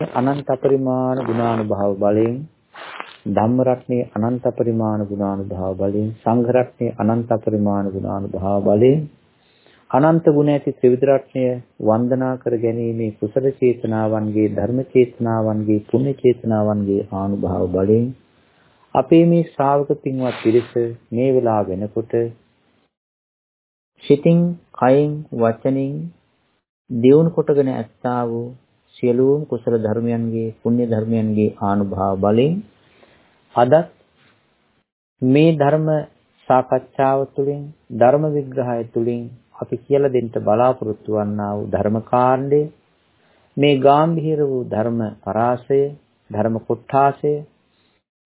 අනන්ත පරිමාණ ගුණානුභාව බලයෙන් ධම්ම රත්නයේ අනන්ත පරිමාණ ගුණානුභාව බලයෙන් සංඝ රත්නයේ අනන්ත පරිමාණ ගුණානුභාව බලයෙන් අනන්ත ගුණ ඇති ත්‍රිවිධ රත්නය වන්දනා කර ගැනීමේ කුසල චේතනාවන්ගේ ධර්ම චේතනාවන්ගේ පුණ්‍ය චේතනාවන්ගේ ආනුභාව බලයෙන් අපේ මේ ශ්‍රාවක පින්වත් පිරිස මේ වෙලාව වෙනකොට සිතින් කයින් වචනින් දියුණු කොටගෙන ඇත්තා වූ සියලුම කුසල ධර්මයන්ගේ පුණ්‍ය ධර්මයන්ගේ ආනුභාව බලයෙන් අදත් මේ ධර්ම සාකච්ඡාව තුළින් ධර්ම විග්‍රහය තුළින් අපි කියලා දෙන්න බලාපොරොත්තු වන්නා වූ ධර්ම කාණ්ඩය මේ ගාම්භීර වූ ධර්ම පරාසය ධර්ම කොටාසය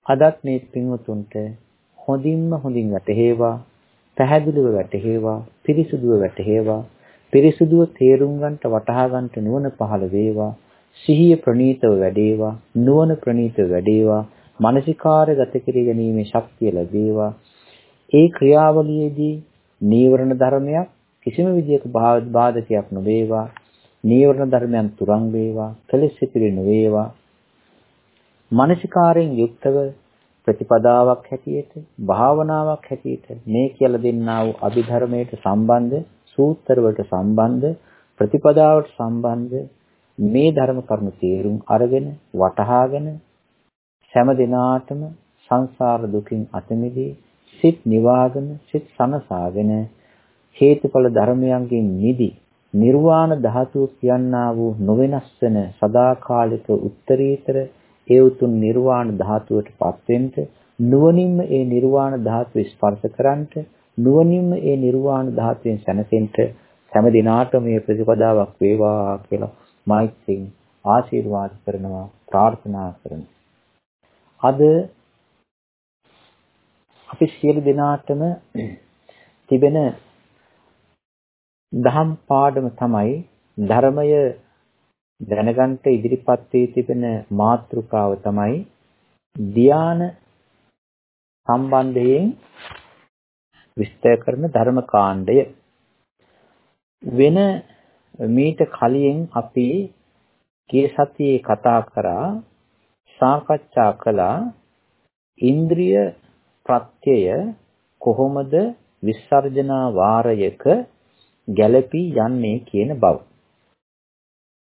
අදත් මේ පින්වතුන්ට හොඳින්ම හොඳින් වැටහෙවා පැහැදිලිව වැටහෙවා පිරිසුදුව වැටහෙවා. පිරිසුදුව තේරුම් ගන්නට වටහා ගන්නට නුවණ පහළ වේවා. සිහිය ප්‍රණීතව වැඩේවා. නුවණ ප්‍රණීතව වැඩේවා. මානසිකාර්ය ගත කර ගැනීමේ ශක්තිය ලැබේවා. ඒ ක්‍රියාවලියේදී නීවරණ ධර්මයක් කිසිම විදියක බාධකයක් නොවේවා. නීවරණ ධර්මයන් තුරන් වේවා. කලෙස් සිතිරි නොවේවා. මානසිකාරයෙන් යුක්තව ප්‍රතිපදාවක් හැටියට භාවනාවක් හැටියට මේ කියලා දෙන්නා වූ අභිධර්මයට සම්බන්ධ සූත්‍ර වලට සම්බන්ධ ප්‍රතිපදාවට සම්බන්ධ මේ ධර්ම කරුණු තේරුම් අරගෙන වටහාගෙන හැම දිනාටම සංසාර දුකින් අත මිදී සිත් නිවාගෙන සිත් සනසාගෙන හේතුඵල ධර්මයන්ගෙන් නිදි නිර්වාණ ධාතුව කියනා වූ නොවෙනස් වෙන සදාකාලික උත්තරීතර ඒ උතුම් නිර්වාණ ධාතුවට පත්වෙන්න නුවණින්ම ඒ නිර්වාණ ධාතුව ස්පර්ශ කරන්ට නුවණින්ම ඒ නිර්වාණ ධාතුවෙන් සැනසෙන්න හැම දිනාටම මේ ප්‍රතිපදාවක් වේවා කියලා මෛත්‍රියෙන් ආශිර්වාද කරනවා ප්‍රාර්ථනා කරනවා. අද අපි සියලු දෙනාටම තිබෙන දහම් පාඩම තමයි ධර්මය දැනගන්න ඉදිරිපත් වී තිබෙන මාතෘකාව තමයි ධාන සම්බන්ධයෙන් විස්තර කරන ධර්ම කාණ්ඩය වෙන මීට කලින් අපි ගිය සතියේ කතා කරා සාකච්ඡා කළා ඉන්ද්‍රිය ප්‍රත්‍යය කොහොමද විසර්ජනා වාරයක ගැළපී යන්නේ කියන බව.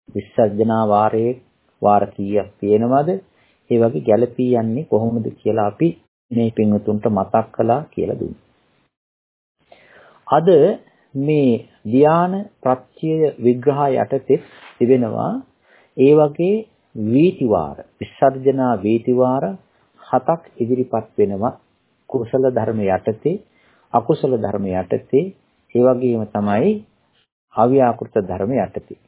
විසර්ජනා වාරයේ වාර කීයක් තියෙනවද? ඒ වගේ ගැළපී යන්නේ කොහොමද කියලා අපි මේ පින්වතුන්ට මතක් කළා කියලා දුන්නා. අද මේ ධාන ප්‍රත්‍යය විග්‍රහ යටතේ තිබෙනවා. ඒ වගේ වීතිවාර විසර්ජනා වීතිවාර හතක් ඉදිරිපත් වෙනවා. කුසල ධර්ම යටතේ අකුසල ධර්ම යටතේ. ඒ වගේම තමයි අව්‍යාකෘත ධර්ම යටතේ.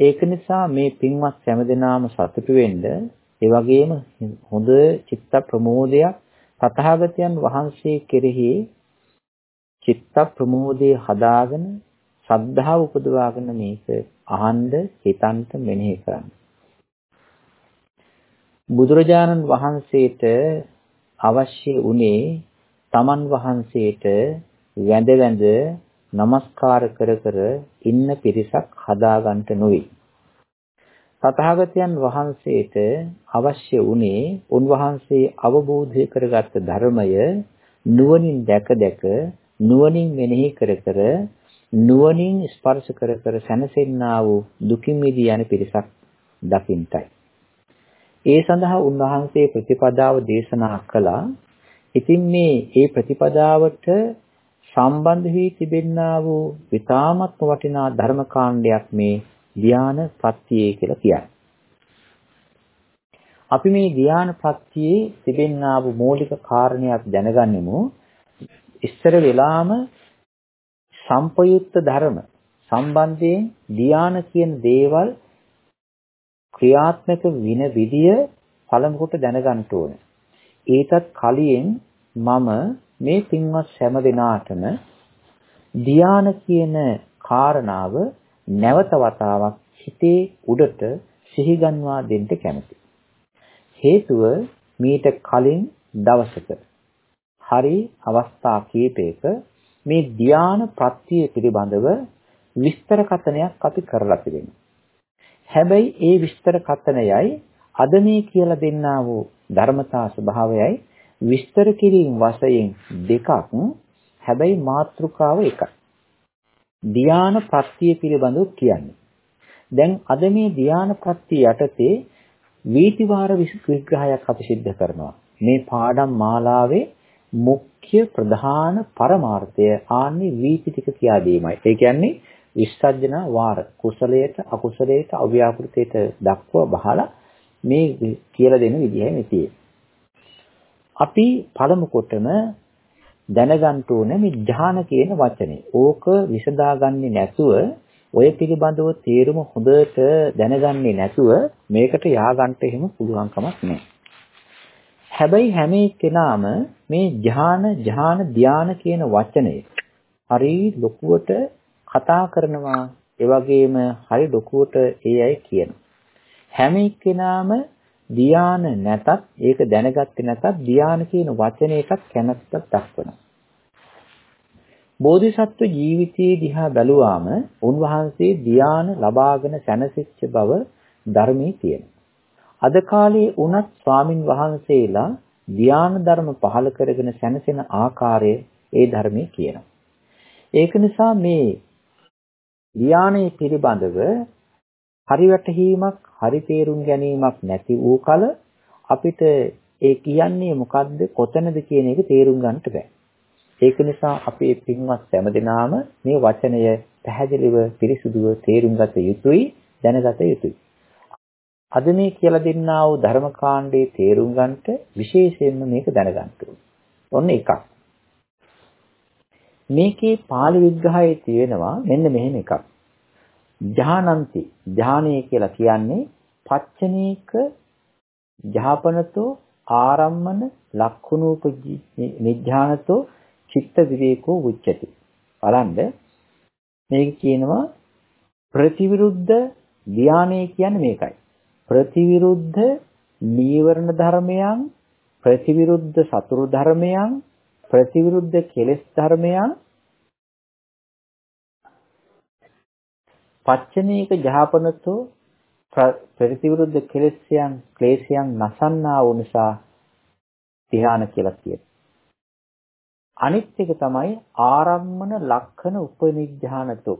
ඒක නිසා මේ පින්වත් හැමදෙනාම සතුටු වෙන්න ඒ වගේම හොඳ චිත්ත ප්‍රමෝදයක් තථාගතයන් වහන්සේ කෙරෙහි චිත්ත ප්‍රමෝදයේ හදාගෙන ශ්‍රද්ධාව උපදවාගෙන මේක අහන්න හිතන්ට මෙනෙහි කරන්න. බුදුරජාණන් වහන්සේට අවශ්‍ය උනේ තමන් වහන්සේට වැඳ වැඳ নমස්කාර කර කර ඉන්න පිරිසක් හදාගන්න නොවේ. තථාගතයන් වහන්සේට අවශ්‍ය උනේ උන්වහන්සේ අවබෝධය කරගත් ධර්මය නුවණින් දැක දැක නුවණින් මෙනෙහි කර කර නුවණින් ස්පර්ශ කර කර සැනසෙන්නා වූ දුකින් මිදී යන පිරිසක් දකින්ටයි. ඒ සඳහා උන්වහන්සේ ප්‍රතිපදාව දේශනා කළා. ඉතින් මේ ඒ ප්‍රතිපදාවට සම්බන්ධ වී තිබෙන්නා වූ විතාමත්ම වටිනා ධර්ම කාණ්ඩයක් මේ ධ්‍යාන ප්‍රත්‍යය කියලා කියන්නේ. අපි මේ ධ්‍යාන ප්‍රත්‍යයේ තිබෙන්නා වූ මූලික කාරණයක් දැනගන්නෙමු. ඉස්සර වෙලාම සම්පයුක්ත ධර්ම සම්බන්ධයෙන් ධ්‍යාන කියන දේවල් ක්‍රියාත්මක වින විදිය පළමු කොට දැනගන්න ඕනේ. ඒකත් කලින් මම මේ පින්වත් හැම දිනාටම ධ්‍යාන කියන කාරණාව නැවත වතාවක් හිතේ උඩට සිහිගන්වා දෙන්න කැමතියි. හේතුව මීට කලින් දවසක හරි අවස්ථා කීපයක මේ ධ්‍යාන ප්‍රත්‍ය පිළිබඳව විස්තර කතනයක් අපි කරලා තිබෙනවා. හැබැයි ඒ විස්තර කතනයයි අද මේ කියලා දෙන්නා වූ ධර්මතා ස්වභාවයයි විස්තර කිරීම වශයෙන් දෙකක් හැබැයි මාත්‍රිකාව එකයි. ධ්‍යාන ප්‍රත්‍ය පිළිබඳව කියන්නේ. දැන් අද මේ ධ්‍යාන ප්‍රත්‍ය යටතේ වීතිවාර විග්‍රහයක් අපි සිද්ධ කරනවා. මේ පාඩම් මාලාවේ මුඛ්‍ය ප්‍රධාන පරමාර්ථය ආන්නේ වීති ටික කියා දීමයි. ඒ කියන්නේ විස්සජ්ජන වාර කුසලයට අකුසලයට අව්‍යාකෘතයට දක්වා බහලා මේ කියලා දෙන විදිහයි මෙතියේ. අපි පළමු කොටම දැනගන්න ඕනේ මේ ධාන කියන වචනේ. ඕක විසඳාගන්නේ නැතුව ඔය පිළිබඳව තේරුම හොඳට දැනගන්නේ නැතුව මේකට යආගන්න එහෙම පුළුවන් කමක් නැහැ. හැබැයි හැම කෙනාම මේ ධාන ධාන ධාන කියන වචනේ හරි ලොකුවට කතා කරනවා ඒ වගේම හරි ලොකුවට ඒ අය කියනවා. හැම එක්කෙනාම ධාන නැතත් ඒක දැනගත්තේ නැතත් ධාන කියන වචනයකට කැමැත්තක් දක්වනවා. බෝධිසත්ව ජීවිතයේ දිහා බැලුවාම උන්වහන්සේ ධාන ලබාගෙන සැනසෙච්ච බව ධර්මයේ තියෙනවා. අද කාලේ උනත් ස්වාමින් වහන්සේලා ධාන ධර්ම පහල කරගෙන සැනසෙන ආකාරය ඒ ධර්මයේ කියනවා. ඒක නිසා මේ ධානයේ පිළිබඳව හරි වැටහීමක් හරි තේරුම් ගැනීමක් නැති වූ කල අපිට ඒ කියන්නේ මොකද්ද කොතනද කියන එක තේරුම් ගන්නට බෑ. ඒක නිසා අපේ පින්වත් හැමදෙනාම මේ වචනය පැහැදිලිව පිරිසුදුව තේරුම් ගත යුතුයි දැනගත යුතුයි. අද මේ කියලා දෙන්නා වූ ධර්මකාණ්ඩයේ තේරුම් ගන්නට විශේෂයෙන්ම මේක දැනගන්න ඔන්න එකක්. මේකේ පාළි විග්‍රහයේ තියෙනවා මෙන්න මෙහෙම එකක්. ඥානන්ති ඥානය කියලා කියන්නේ පච්චනේක ජහපනතෝ ආරම්මන ලක්ඛුනූපජි නිඥානතෝ චිත්ත විවේකෝ උච්චති. බලන්න මේක කියනවා ප්‍රතිවිරුද්ධ ධානය කියන්නේ මේකයි. ප්‍රතිවිරුද්ධ නීවරණ ධර්මයන් ප්‍රතිවිරුද්ධ සතුරු ධර්මයන් ප්‍රතිවිරුද්ධ කෙලෙස් ධර්මයන් පච්චනීක ජහපනතෝ ප්‍රතිවිරුද්ධ කෙලෙස්යන් ක්ලේශයන් නසන්නා වූ නිසා ධ්‍යාන කියලා කියනවා. අනිත් එක තමයි ආරම්මන ලක්ෂණ උපනිඥානතෝ.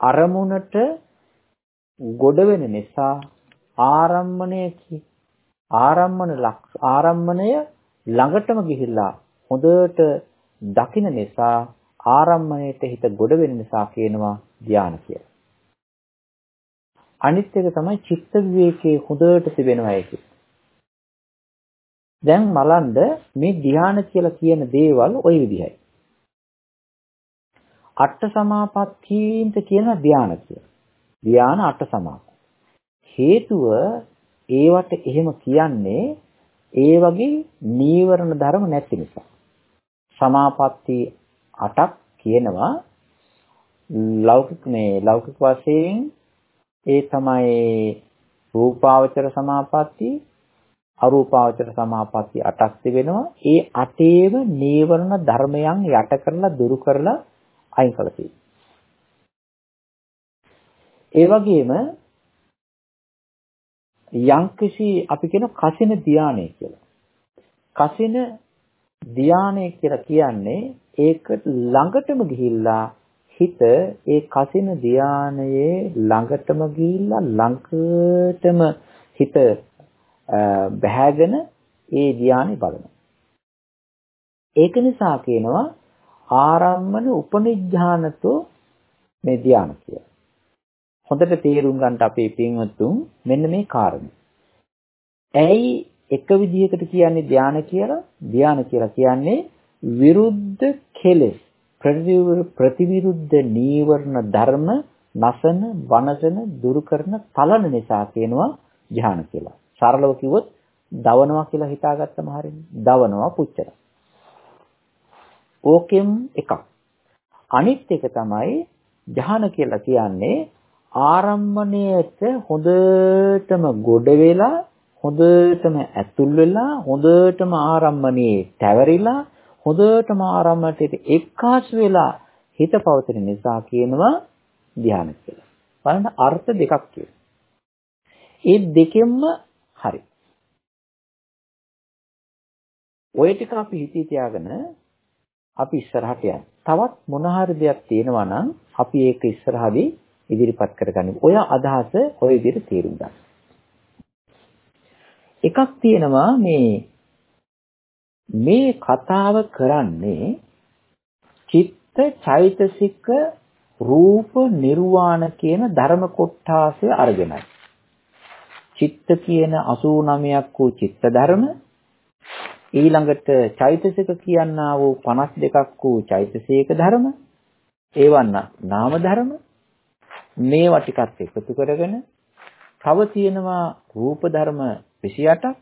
අරමුණට ගොඩ වෙන නිසා ආරම්මණය ආරම්මන ආරම්මණය ළඟටම ගිහිල්ලා හොඳට දකින නිසා ආරම්මණයට හිත ගොඩ වෙන නිසා කියනවා ධානය කියලා. අනිත් එක තමයි චිත්ත විවේකයේ හොඳට තිබෙනවා ඒක. දැන් මලන්ද මේ ධානය කියලා කියන දේවල් ওই විදිහයි. අට සමාපත්තීන්ට කියන ධානය කියලා. ධාන අට සමාපatti. හේතුව ඒවට එහෙම කියන්නේ ඒ වගේ නීවරණ ධර්ම නැති නිසා. සමාපatti 8ක් කියනවා ලෞකික මේ ලෞකික වශයෙන් ඒ තමයි රූපාවචර සමාපatti අරූපාවචර සමාපatti 8ක් තිබෙනවා ඒ අටේම නීවරණ ධර්මයන් යට කරලා දුරු කරලා අයින් කළා තියෙනවා ඒ වගේම යම්කිසි අපි කියන කසින ධානය කියලා. කසින ධානය කියලා කියන්නේ ඒක ළඟටම ගිහිල්ලා හිත ඒ කසින ධානයේ ළඟටම ගිහිල්ලා ළඟටම හිත බහැගෙන ඒ ධානය බලනවා. ඒක නිසා කියනවා ආරම්මන උපනිඥානතෝ මේ ධාන කියලා. හොඳට තේරුම් ගන්න අපේ පින්වත්තුන් මෙන්න මේ කාරණේ. ඇයි එක විදිහකට කියන්නේ ධාන කියලා? ධාන කියලා කියන්නේ විරුද්ධ කෙලෙස් ප්‍රතිවිරුද්ධ නීවරණ ධර්ම නසන වනසන දුරු කරන තලන නිසා කියනවා ධාන කියලා. සරලව කිව්වොත් දවනවා කියලා හිතාගත්තම හරියන්නේ. දවනවා පුච්චන. ඕකෙම් එකක්. අනිත් එක තමයි ධාන කියලා කියන්නේ ආරම්මණයට හොඳටම ගොඩ වෙලා හොඳටම ඇතුල් වෙලා හොඳටම ආරම්මණයේ තැවරිලා හොඳටම ආරම්මණයට එක්කාසු වෙලා හිත පවතින නිසා කියනවා ධ්‍යාන කියලා. බලන්න අර්ථ දෙකක් කියලා. ඒ දෙකෙන්ම හරි. ඔය ටික අපි හිතේ තියාගෙන අපි ඉස්සරහට යන්න. තවත් මොන හරි දෙයක් තියෙනවා නම් අපි ඒක ඉස්සරහදී ඉදිරිපත් කරගන්න. ඔය අදහස ඔය විදිහට තේරුම් ගන්න. එකක් තියෙනවා මේ මේ කතාව කරන්නේ චිත්ත චෛතසික රූප නිර්වාණ කියන ධර්ම කොටාසය අරගෙනයි. චිත්ත කියන 89ක් වූ චිත්ත ධර්ම ඊළඟට චෛතසික කියනා වූ 52ක් වූ චෛතසික ධර්ම ඒවන්න නාම ධර්ම මේවා ටිකත් එකතු කරගෙන තව තියෙනවා රූප ධර්ම 28ක්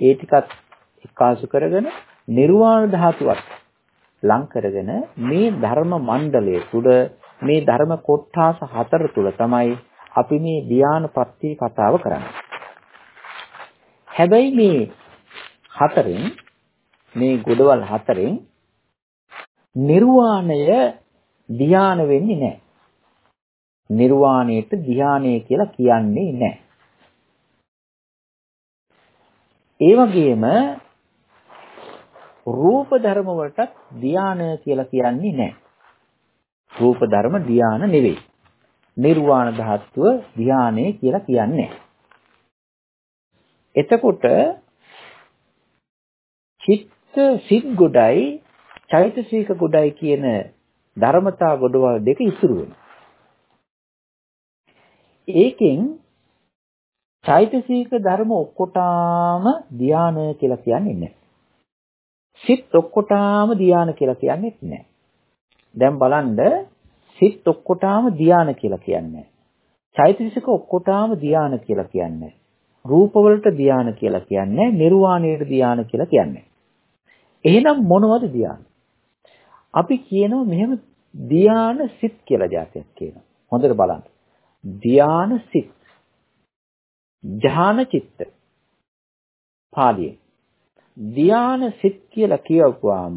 ඒ ටිකත් එකාසු කරගෙන නිර්වාණ ධාතුවත් ලං කරගෙන මේ ධර්ම මණ්ඩලය තුල මේ ධර්ම කොටාස හතර තුල තමයි අපි මේ ධ්‍යාන ප්‍රත්‍ය කතාව කරන්නේ. හැබැයි මේ හතරෙන් මේ ගොඩවල් හතරෙන් නිර්වාණය ධ්‍යාන වෙන්නේ නැහැ. නිර්වාණයට ධ්‍යානය කියලා කියන්නේ නැහැ. ඒ වගේම රූප ධර්ම වලට ධානය කියලා කියන්නේ නැහැ. රූප ධර්ම ධාන නෙවෙයි. නිර්වාණ ධාතුව ධානය කියලා කියන්නේ එතකොට චිත්ත සිත් ගොඩයි චෛතසික ගොඩයි කියන ධර්මතා ගොඩවල් දෙක ඉතුරු වෙනවා. ඒකෙන් චෛතසික ධර්ම ඔක්කොටාම ධානය කියලා කියන්නේ නැහැ. සිත් ඔක්කොටාම ධාන කියලා කියන්නේත් නැහැ. දැන් බලන්න සිත් ඔක්කොටාම ධාන කියලා කියන්නේ. චෛතසික ඔක්කොටාම ධාන කියලා කියන්නේ. රූප වලට ධාන කියලා කියන්නේ නිර්වාණයට ධාන කියලා කියන්නේ. එහෙනම් මොනවද ධාන? අපි කියනවා මෙහෙම ධාන සිත් කියලා જાතියක් කියනවා. හොඳට බලන්න. ධාන සිත්. ඥාන චිත්ත. පාලියේ ධාන සිත් කියලා කියවුවාම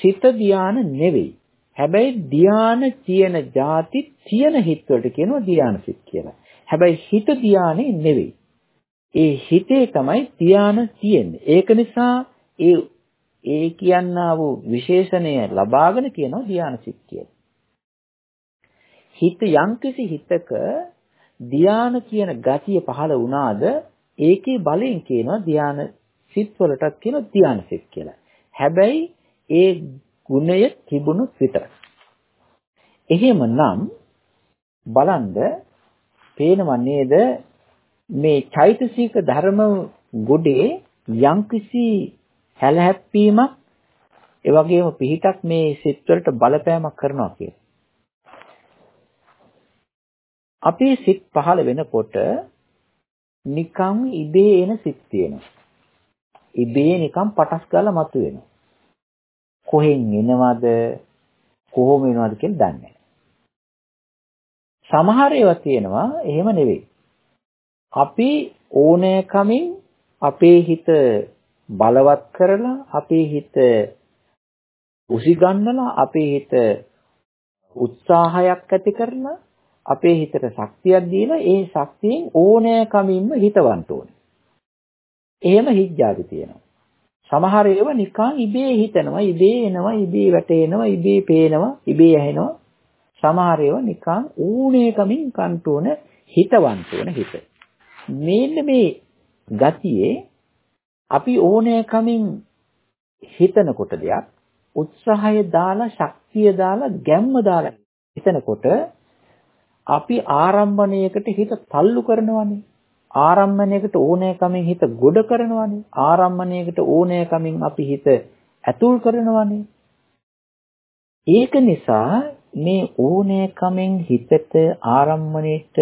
සිත ධාන නෙවෙයි. හැබැයි ධාන තියෙන ಜಾති තියෙන හිත් වලට කියනවා ධාන සිත් කියලා. හැබැයි හිත ධානේ නෙවෙයි. ඒ හිතේ තමයි ධාන තියෙන්නේ. ඒක නිසා ඒ ඒ කියන්නා වූ විශේෂණය ලබාගෙන කියනවා ධාන සිත් කියලා. හිත යම්කිසි හිතක ධාන කියන ගතිය පහළ වුණාද ඒකේ බලයෙන් කියනවා ධාන සිත් වලටත් කියනවා ධාන සිත් කියලා. හැබැයි ඒ ගුණය තිබුණොත් විතරයි. එහෙමනම් බලන්න පේනව නේද මේ චෛතසික ධර්ම ගොඩේ යම්කිසි හැලහැප්පීමක් ඒ වගේම පිහිටක් මේ සිත් වලට බලපෑමක් කරනවා කියලා. අපේ සිත් පහළ වෙනකොට නිකම් ඉබේ එන සිත් තියෙනවා. ඉබේ නිකම් පටස් ගාලා මතුවෙනවා. කොහෙන් එනවද කොහොම එනවද කියලා දන්නේ සමහර ඒවා තියෙනවා එහෙම නෙවෙයි. අපි ඕනෑකමින් අපේ හිත බලවත් කරලා අපේ හිත උසිගන්නලා අපේ හිත උත්සාහයක් ඇති කරලා අපේ හිතට ශක්තියක් දීලා ඒ ශක්තියෙන් ඕනෑකමින්ම හිතවන්න ඕනේ. එහෙම හිජ්ජාති තියෙනවා. සමහර ඒවා නිකන් ඉබේ හිතනවා, ඉබේ එනවා, ඉබේ වැටෙනවා, ඉබේ පේනවා, ඉබේ ඇහෙනවා. සමහර ඒවා නිකන් ඕනෑකමින් කන්ට ඕන හිතවන්න ඕන හිත. මේන්න මේ ගතියේ අපි ඕනෑකමින් හිතනකොට දෙයක් උත්සාහය දාලා ශක්තිය දාලා ගැම්ම දාලා හිතනකොට අපි ආරම්භණයකට හිත තල්ලු කරනවානේ. ආරම්භණයකට ඕනෑකමින් හිත ගොඩ කරනවානේ. ආරම්භණයකට ඕනෑකමින් අපි හිත ඇතුල් කරනවානේ. ඒක නිසා මේ ඕනෑකමින් හිතට ආරම්භණයට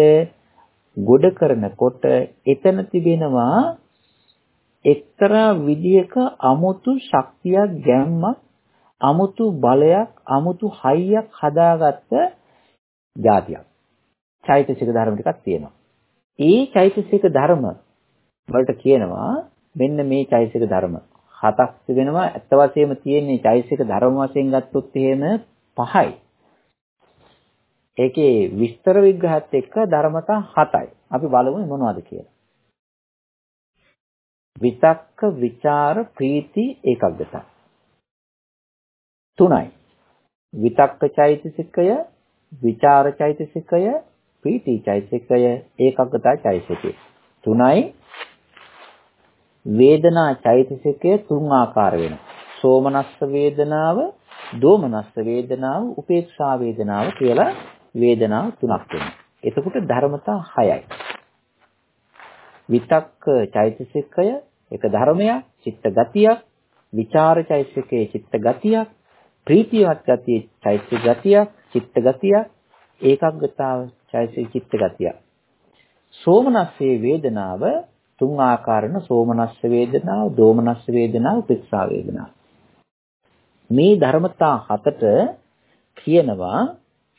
ගොඩ කරනකොට එතන තිබෙනවා එක්තරා විදියක අමුතු ශක්තියක් ගැම්මක් අමුතු බලයක් අමුතු හයියක් හදාගත්ත જાතියක්. චෛතසික ධර්ම ටිකක් තියෙනවා. ඒ චෛතසික ධර්ම වලට කියනවා මෙන්න මේ චෛතසික ධර්ම. හතක් වෙනවා ඇත්ත වශයෙන්ම තියෙන්නේ චෛතසික ධර්ම වශයෙන් ගත්තොත් එහෙම පහයි. ඒකේ විස්තර විග්‍රහත් එක්ක ධර්මතා හතයි. අපි බලමු මොනවද කියලා. විතක්ක, ਵਿਚාර, ප්‍රීති, ඒකග්ගතා. තුනයි. විතක්ක චෛතසිකය, විචාර චෛතසිකය, ප්‍රීති චෛතසිකය, ඒකග්ගතා චෛතසිකය. තුනයි. වේදනා චෛතසිකය තුන් ආකාර වෙනවා. සෝමනස්ස වේදනාව, දෝමනස්ස වේදනාව, උපේක්ෂා වේදනාව කියලා වේදනා තුනක් වෙනවා. එතකොට ධර්මතා 6යි. විතක්ක චෛතසිකය එක ධර්මයක්, චිත්ත ගතියක්, විචාර චෛතසිකයේ චිත්ත ගතියක්, ප්‍රීතියවත් ගතියේ චෛතසික ගතියක්, චිත්ත ගතියක්, ඒකග්ගතාව චෛතසික චිත්ත ගතියක්. සෝමනස්සේ වේදනාව තුන් ආකාරන සෝමනස්ස වේදනාව, දෝමනස්ස වේදනාව, උපේක්ෂා වේදනාව. මේ ධර්මතා හතට කියනවා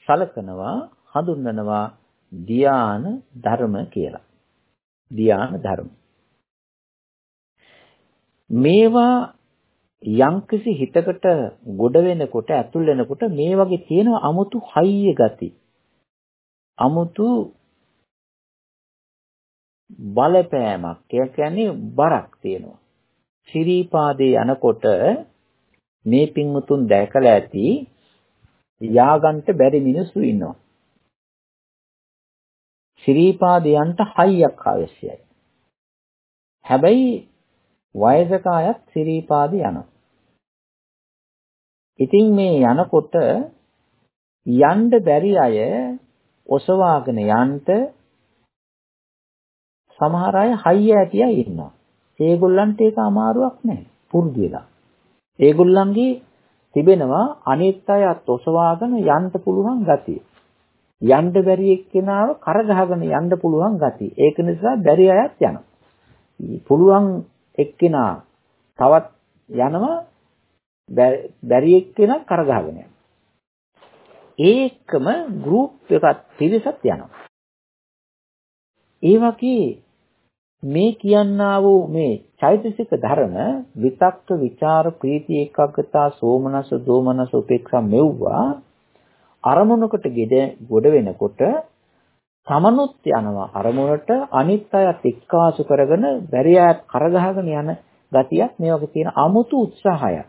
සලකනවා හඳුන්වනවා ධ්‍යාන ධර්ම කියලා. ධ්‍යාන ධර්ම. මේවා යම්කිසි හිතකට ගොඩ වෙනකොට ඇතුල් වෙනකොට මේ වගේ තියෙන අමුතු හයිය ගති. අමුතු බලපෑමක්. ඒ කියන්නේ බරක් තියෙනවා. ශිරීපාදේ යනකොට මේ පින්වුතුන් දැකලා ඇති යාගන්ට බැරි මිනිස්සු ඉන්නවා. ශ්‍රීපාදයන්ට හයියක් අවශ්‍යයි. හැබැයි වයසක අයත් ශ්‍රීපාද යනවා. ඉතින් මේ යනකොට යන්න බැරි අය ඔසවාගෙන යන්න සමහර අය හයිය ඇතිය ඉන්නවා. ඒගොල්ලන්ට ඒක අමාරුවක් නෑ. පුරුදු වෙලා. ඒගොල්ලන්ගේ තිබෙනවා අනිත් අයත් ඔසවාගෙන යන්න පුළුවන් ගතිය. යන්න බැරි එක්කෙනාව කරගහගෙන යන්න පුළුවන් ගතිය. ඒක නිසා බැරි අයත් යනවා. පුළුවන් එක්කෙනා තවත් යනවා බැරි එක්කෙනා කරගහගෙන යනවා. ඒකම ගෲප් එකක් පිරිසක් යනවා. ඒ වගේ මේ කියන්නා වූ මේ චෛතසික ධර්ම විතක්ක ਵਿਚාර ප්‍රීති ඒකාග්‍රතා සෝමනස දෝමනස උපේක්ෂා මෙව්වා අරමුණකට ගොඩ වෙනකොට තමනුත් යනවා අරමුණට අනිත් අයත් එක්කාසු කරගෙන බැරියත් කරගහගෙන යන ගතියක් මේ වගේ තියෙන 아무තු උත්සාහයක්.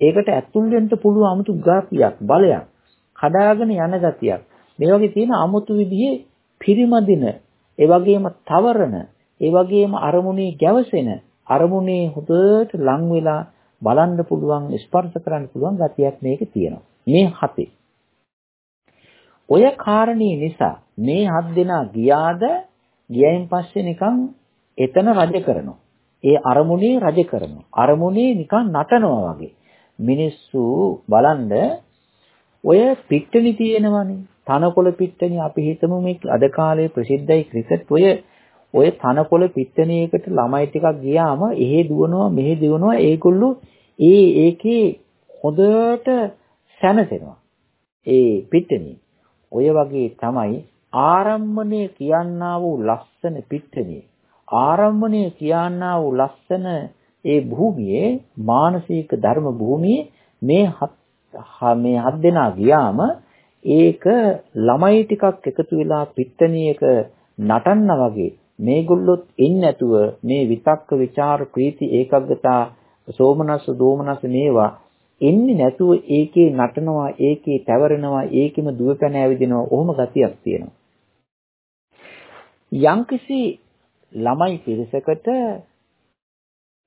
ඒකට ඇතුල් වෙන්න පුළුවන් 아무තු ගතියක් බලයක්. කඩාගෙන යන ගතියක්. මේ වගේ තියෙන 아무තු විදිහේ පිරිමදින ඒ වගේම තවරන ඒ වගේම අරමුණේ ගැවසෙන අරමුණේ හොඳට ලං වෙලා බලන්න පුළුවන් ස්පර්ශ කරන්න පුළුවන් ගතියක් මේකේ තියෙනවා. මේ හතේ. ඔය කාරණේ නිසා මේ හත් දෙනා ගියාද ගියයින් පස්සේ නිකන් එතන රජ කරනවා. ඒ අරමුණේ රජ කරනවා. අරමුණේ නිකන් නටනවා වගේ. මිනිස්සු බලන්ද ඔය පිට්ටනි තියෙනවනේ. තනකොළ පිට්ටනි අපි හිතමු මේ අද කාලේ ප්‍රසිද්ධයි ක්‍රිකට් ඔය ඔය තනකොළ පිට්ටනියකට ළමයි ටිකක් ගියාම එහෙ දුවනවා මෙහෙ දුවනවා ඒගොල්ලෝ ඒ ඒකේ හොඳට සැනසෙනවා. ඒ පිට්ටනිය. ඔය වගේ තමයි ආරම්මණය කියන්නා වූ ලස්සන පිට්ටනිය. ආරම්මණය කියන්නා වූ ලස්සන ඒ භූමියේ මානසික ධර්ම භූමියේ මේ මේ හත් දෙනා ගියාම ඒක ළමයි ටිකක් එකතු වෙලා පිට්ටනියක නටන්න වගේ මේගොල්ලොත් එන්නේ නැතුව මේ විතක්ක ਵਿਚාර ප්‍රීති ඒකග්ගතා සෝමනස්ස දෝමනස්ස මේවා එන්නේ නැතුව ඒකේ නටනවා ඒකේ පැවරෙනවා ඒකෙම දුවපැන ඇවිදිනවා. ඔහොම ගතියක් තියෙනවා. යම්කිසි ළමයි පිරිසකට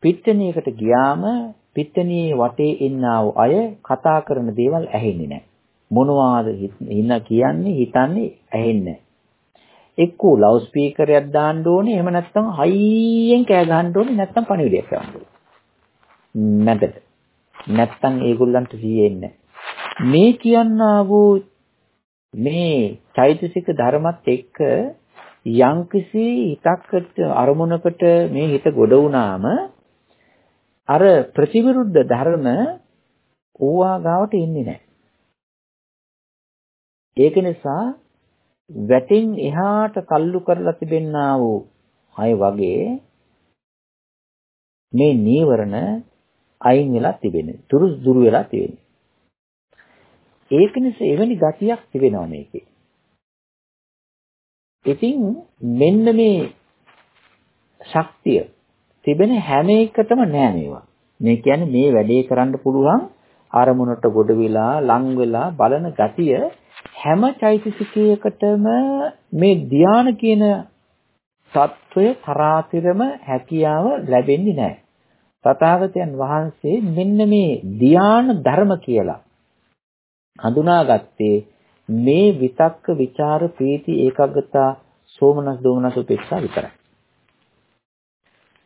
පිට්ටනියකට ගියාම පිට්ටනියේ වටේ ඉන්නා වූ අය කතා කරන දේවල් ඇහෙන්නේ නැහැ. මොනවාද හින කියන්නේ හිතන්නේ ඇහෙන්නේ එක්කෝ ලවුඩ් ස්පීකරයක් දාන්න ඕනේ එහෙම නැත්නම් හයියෙන් කෑ ගහන්න ඕනේ නැත්නම් පණිවිඩයක් යවන්න ඕනේ. නැදට නැත්නම් ඒගොල්ලන්ට සීයෙන්නේ මේ කියන්නා වූ මේ චෛතසික ධර්මත් එක්ක යම්කිසි හිතකට අරමුණකට මේ හිත ගොඩ වුණාම අර ප්‍රතිවිරුද්ධ ධර්ම ඕවා ගාවට ඉන්නේ නැහැ. ඒක නිසා වැටෙන් එහාට කල්ලු කරලා තිබෙන්නා වූ අය වගේ මේ නීවරණ අයින් වෙලා තිබෙන්නේ. දුරු දුරු වෙලා තියෙන්නේ. ඒක නිසා එවැනි ගතියක් තිබෙනවා මේකේ. ඉතින් මෙන්න මේ ශක්තිය තිබෙන හැම එකටම නෑ මේවා. මේ කියන්නේ මේ වැඩේ කරන්න පුළුවන් අරමුණට ගොඩ වෙලා ලං වෙලා බලන ගතිය හැම චෛතසිකයකටම මේ ධාන කියන தত্ত্বය තරාතිරම හැකියාව ලැබෙන්නේ නැහැ. තථාගතයන් වහන්සේ මෙන්න මේ ධාන ධර්ම කියලා හඳුනාගත්තේ මේ විතක්ක ਵਿਚාර ප්‍රීති ඒකාග්‍රතා සෝමනස් දෝමනස් උපේක්ෂා විතරයි.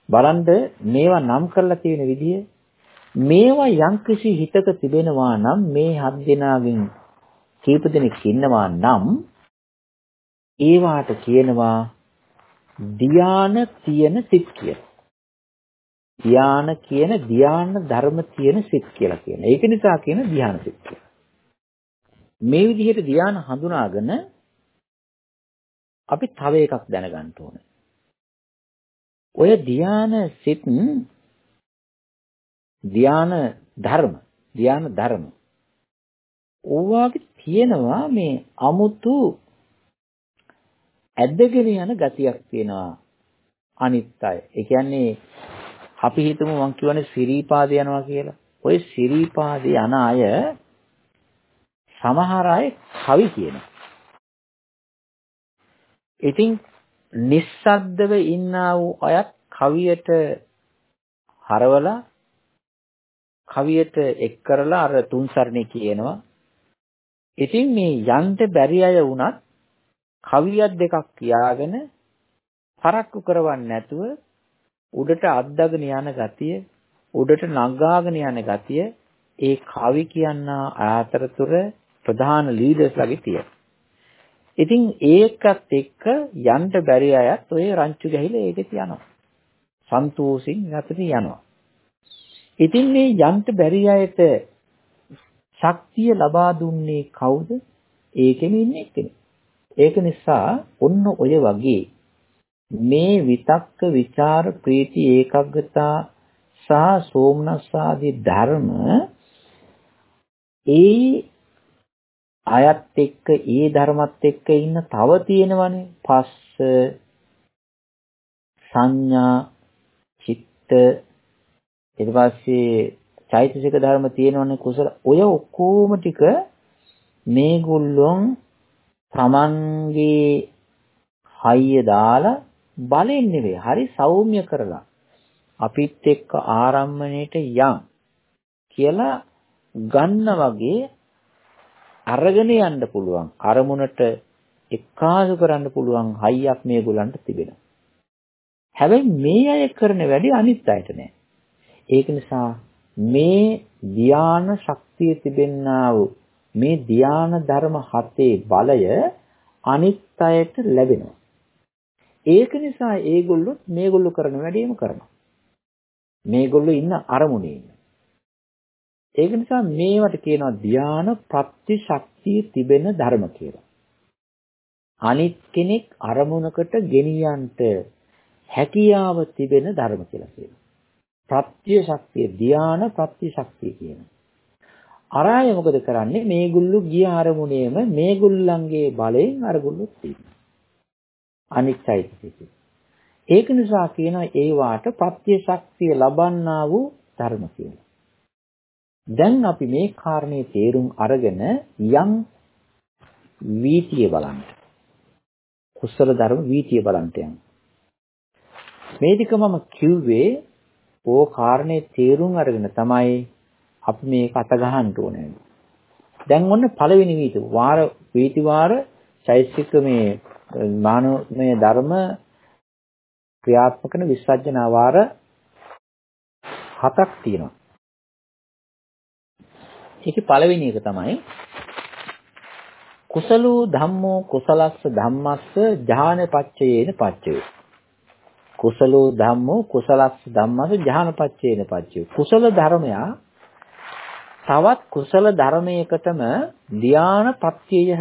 බලන්න මේවා නම් කරලා තියෙන විදිය මේවා යම්කිසි හිතක තිබෙනවා නම් මේ හත් දෙනාගෙන් කීප දෙනෙක් ඉන්නවා නම් ඒවාට කියනවා ධාන තියෙන සිත් කියලා. ධාන කියන ධාන ධර්ම තියෙන සිත් කියලා කියන. ඒක නිසා කියන ධාන සිත් කියලා. මේ විදිහට ධාන හඳුනාගෙන අපි තව එකක් දැනගන්න ඕනේ. ඔය ධාන සිත් ධාන ධර්ම ධාන ධර්ම ඕවාගේ තියෙනවා මේ අමුතු ඇදගෙන යන ගතියක් තියෙනවා අනිත් අය. ඒ කියන්නේ අපි හිතමු මං කියවනේ සිරීපාද යනවා කියලා. ওই සිරීපාද යන අය සමහර අය කවි කියනවා. ඉතින් නිස්සද්දව ඉන්නා වූ අයත් කවියට හරවලා කවියට එක් කරලා අර තුන් සරණේ කියනවා. ඉතින් මේ යන්ට බැරි අය වුණත් කවියක් දෙකක් කියාගෙන පරක්කු කරවන්නේ නැතුව උඩට අද්දගෙන යන ගතිය උඩට නගාගෙන යන ගතිය ඒ කවි කියන්න ආතරතුර ප්‍රධාන ලීඩර්ස්ලාගේ තියෙනවා. ඉතින් ඒකත් එක්ක යන්න බැරි අයත් ඔය රංචු ගහිලා ඒකෙත් යනවා. සන්තෝෂින් යතට යනවා. ඉතින් මේ යන්න බැරි අයට ශක්තිය ලබා දුන්නේ කවුද? ඒකෙම ඉන්නේ කෙනෙක්. ඒක නිසා ඔන්න ඔය වගේ මේ විතක්ක ਵਿਚාර ප්‍රීති ඒකග්ගතා සහ සෝමනස් ආදී ධර්ම ඒ අයත් එක්ක ඒ ධර්මත් එක්ක ඉන්න තව තියෙනවනේ. පස්ස සංඥා චිත්ත. ඊට පස්සේ චෛතසික ධර්ම තියෙනවනේ කුසල. ඔය ඔක්කොම ටික මේගොල්ලොන් තමන්ගේ හයිය දාලා බලෙන් නෙවෙයි හරි සෞම්‍ය කරලා අපිත් එක්ක ආරම්මණයට යම් කියලා ගන්න වගේ අරගෙන යන්න පුළුවන් අරමුණට එක්කාසු කරන්න පුළුවන් හයියක් මේගොල්ලන්ට තිබෙනවා. හැබැයි මේ අය කරන වැඩි අනිත් අයට නෑ. ඒක නිසා මේ ධාන ශක්තිය තිබෙන්නා වූ මේ ධාන ධර්ම හතේ බලය අනිත් අයට ලැබෙනවා. ඒක නිසා ඒගොල්ලෝ මේගොල්ලෝ කරන වැඩේම කරනවා. මේගොල්ලෝ ඉන්න අරමුණේ ඉන්න. ඒක නිසා මේවට කියනවා ධාන ප්‍රතිශක්තිය තිබෙන ධර්ම කියලා. අනිත් කෙනෙක් අරමුණකට ගෙනියන්නට හැකියාව තිබෙන ධර්ම කියලා කියනවා. ප්‍රත්‍ය ශක්තිය ධාන ප්‍රත්‍ය ශක්තිය කියනවා. අරාය මොකද කරන්නේ මේගොල්ලෝ ගිය අරමුණේම මේගොල්ලන්ගේ බලයෙන් අරගොල්ලෝ තියෙනවා. අනිත් චෛතසික. ඒක නිසා කියනවා ඒ වාට ප්‍රත්‍ය ශක්තිය ලබන්නා වූ ධර්ම කියලා. දැන් අපි මේ කාරණේ තේරුම් අරගෙන යම් වීතිය බලන්න. කුසල ධර්ම වීතිය බලන්න යන්න. මේ ටික මම කිව්වේ ඕ කාරණේ තේරුම් අරගෙන තමයි අපි මේක අත ගහන්න ඕනේ. දැන් ඔන්න පළවෙනි වීති වාර වීති වාර චෛසික මේ මානවමය ධර්ම ක්‍රියාත්මක කරන විසර්ජන වාර හතක් තියෙනවා. ඒකේ පළවෙනි එක තමයි කුසලෝ ධම්මෝ කුසලස්ස ධම්මස්ස ඥානපච්චයේන පච්චය. කුසලෝ ධම්මෝ කුසලස්ස ධම්මස්ස ඥානපච්චයේන පච්චය. කුසල ධර්මයා තවත් කුසල ධර්මයකටම ධාන ප්‍රත්‍යය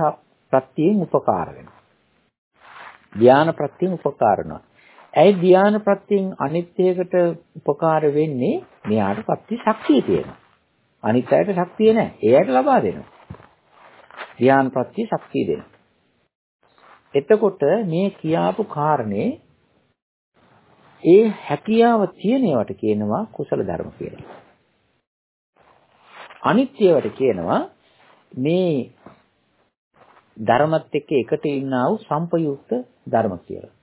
ප්‍රත්‍යයෙන් උපකාර වෙනවා. ධාන ප්‍රත්‍යයෙන් උපකාර වෙනවා. ඇයි ධාන ප්‍රත්‍යයෙන් අනිත්‍යයකට උපකාර වෙන්නේ? මෙයාට ප්‍රත්‍ය ශක්තිය තියෙනවා. අනිත් අයට ශක්තිය නැහැ. ඒ අයට ලබා දෙනවා. ධ්‍යානපත්‍ය ශක්තිය දෙනවා. එතකොට මේ කියාපු කාරණේ ඒ හැකියාව තියෙනවට කියනවා කුසල ධර්ම කියලා. අනිත්‍යවට කියනවා මේ ධර්මත් එක්ක එකට ඉන්නා වූ සංපයුක්ත ධර්ම කියලා.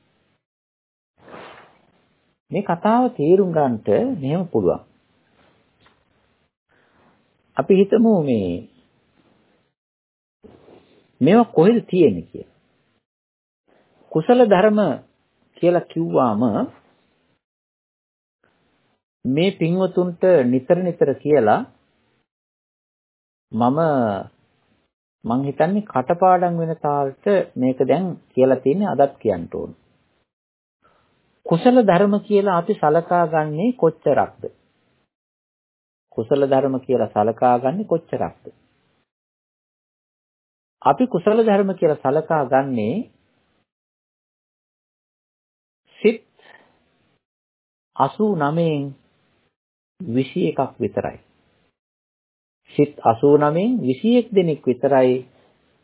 මේ කතාව තේරුම් ගන්නට මෙහෙම පුළුවන්. අපි හිතමු මේ මේවා කොහෙද තියෙන්නේ කියලා. කුසල ධර්ම කියලා කිව්වාම මේ පින්වතුන්ට නිතර නිතර කියලා මම මං හිතන්නේ කටපාඩම් වෙන තාලට මේක දැන් කියලා තියෙන්නේ අදත් කියන්න ඕන. කුසල ධර්ම කියලා අපි සලකා ගන්නේ කොච්චරක්ද? කුසල ධර්ම කියලා සලකා ගන්නේ කොච්චරක්ද? අපි කුසල ධර්ම කියලා සලකා ගන්නේ සිත් 89න් 21ක් විතරයි. සිත් 89න් 21 දෙනෙක් විතරයි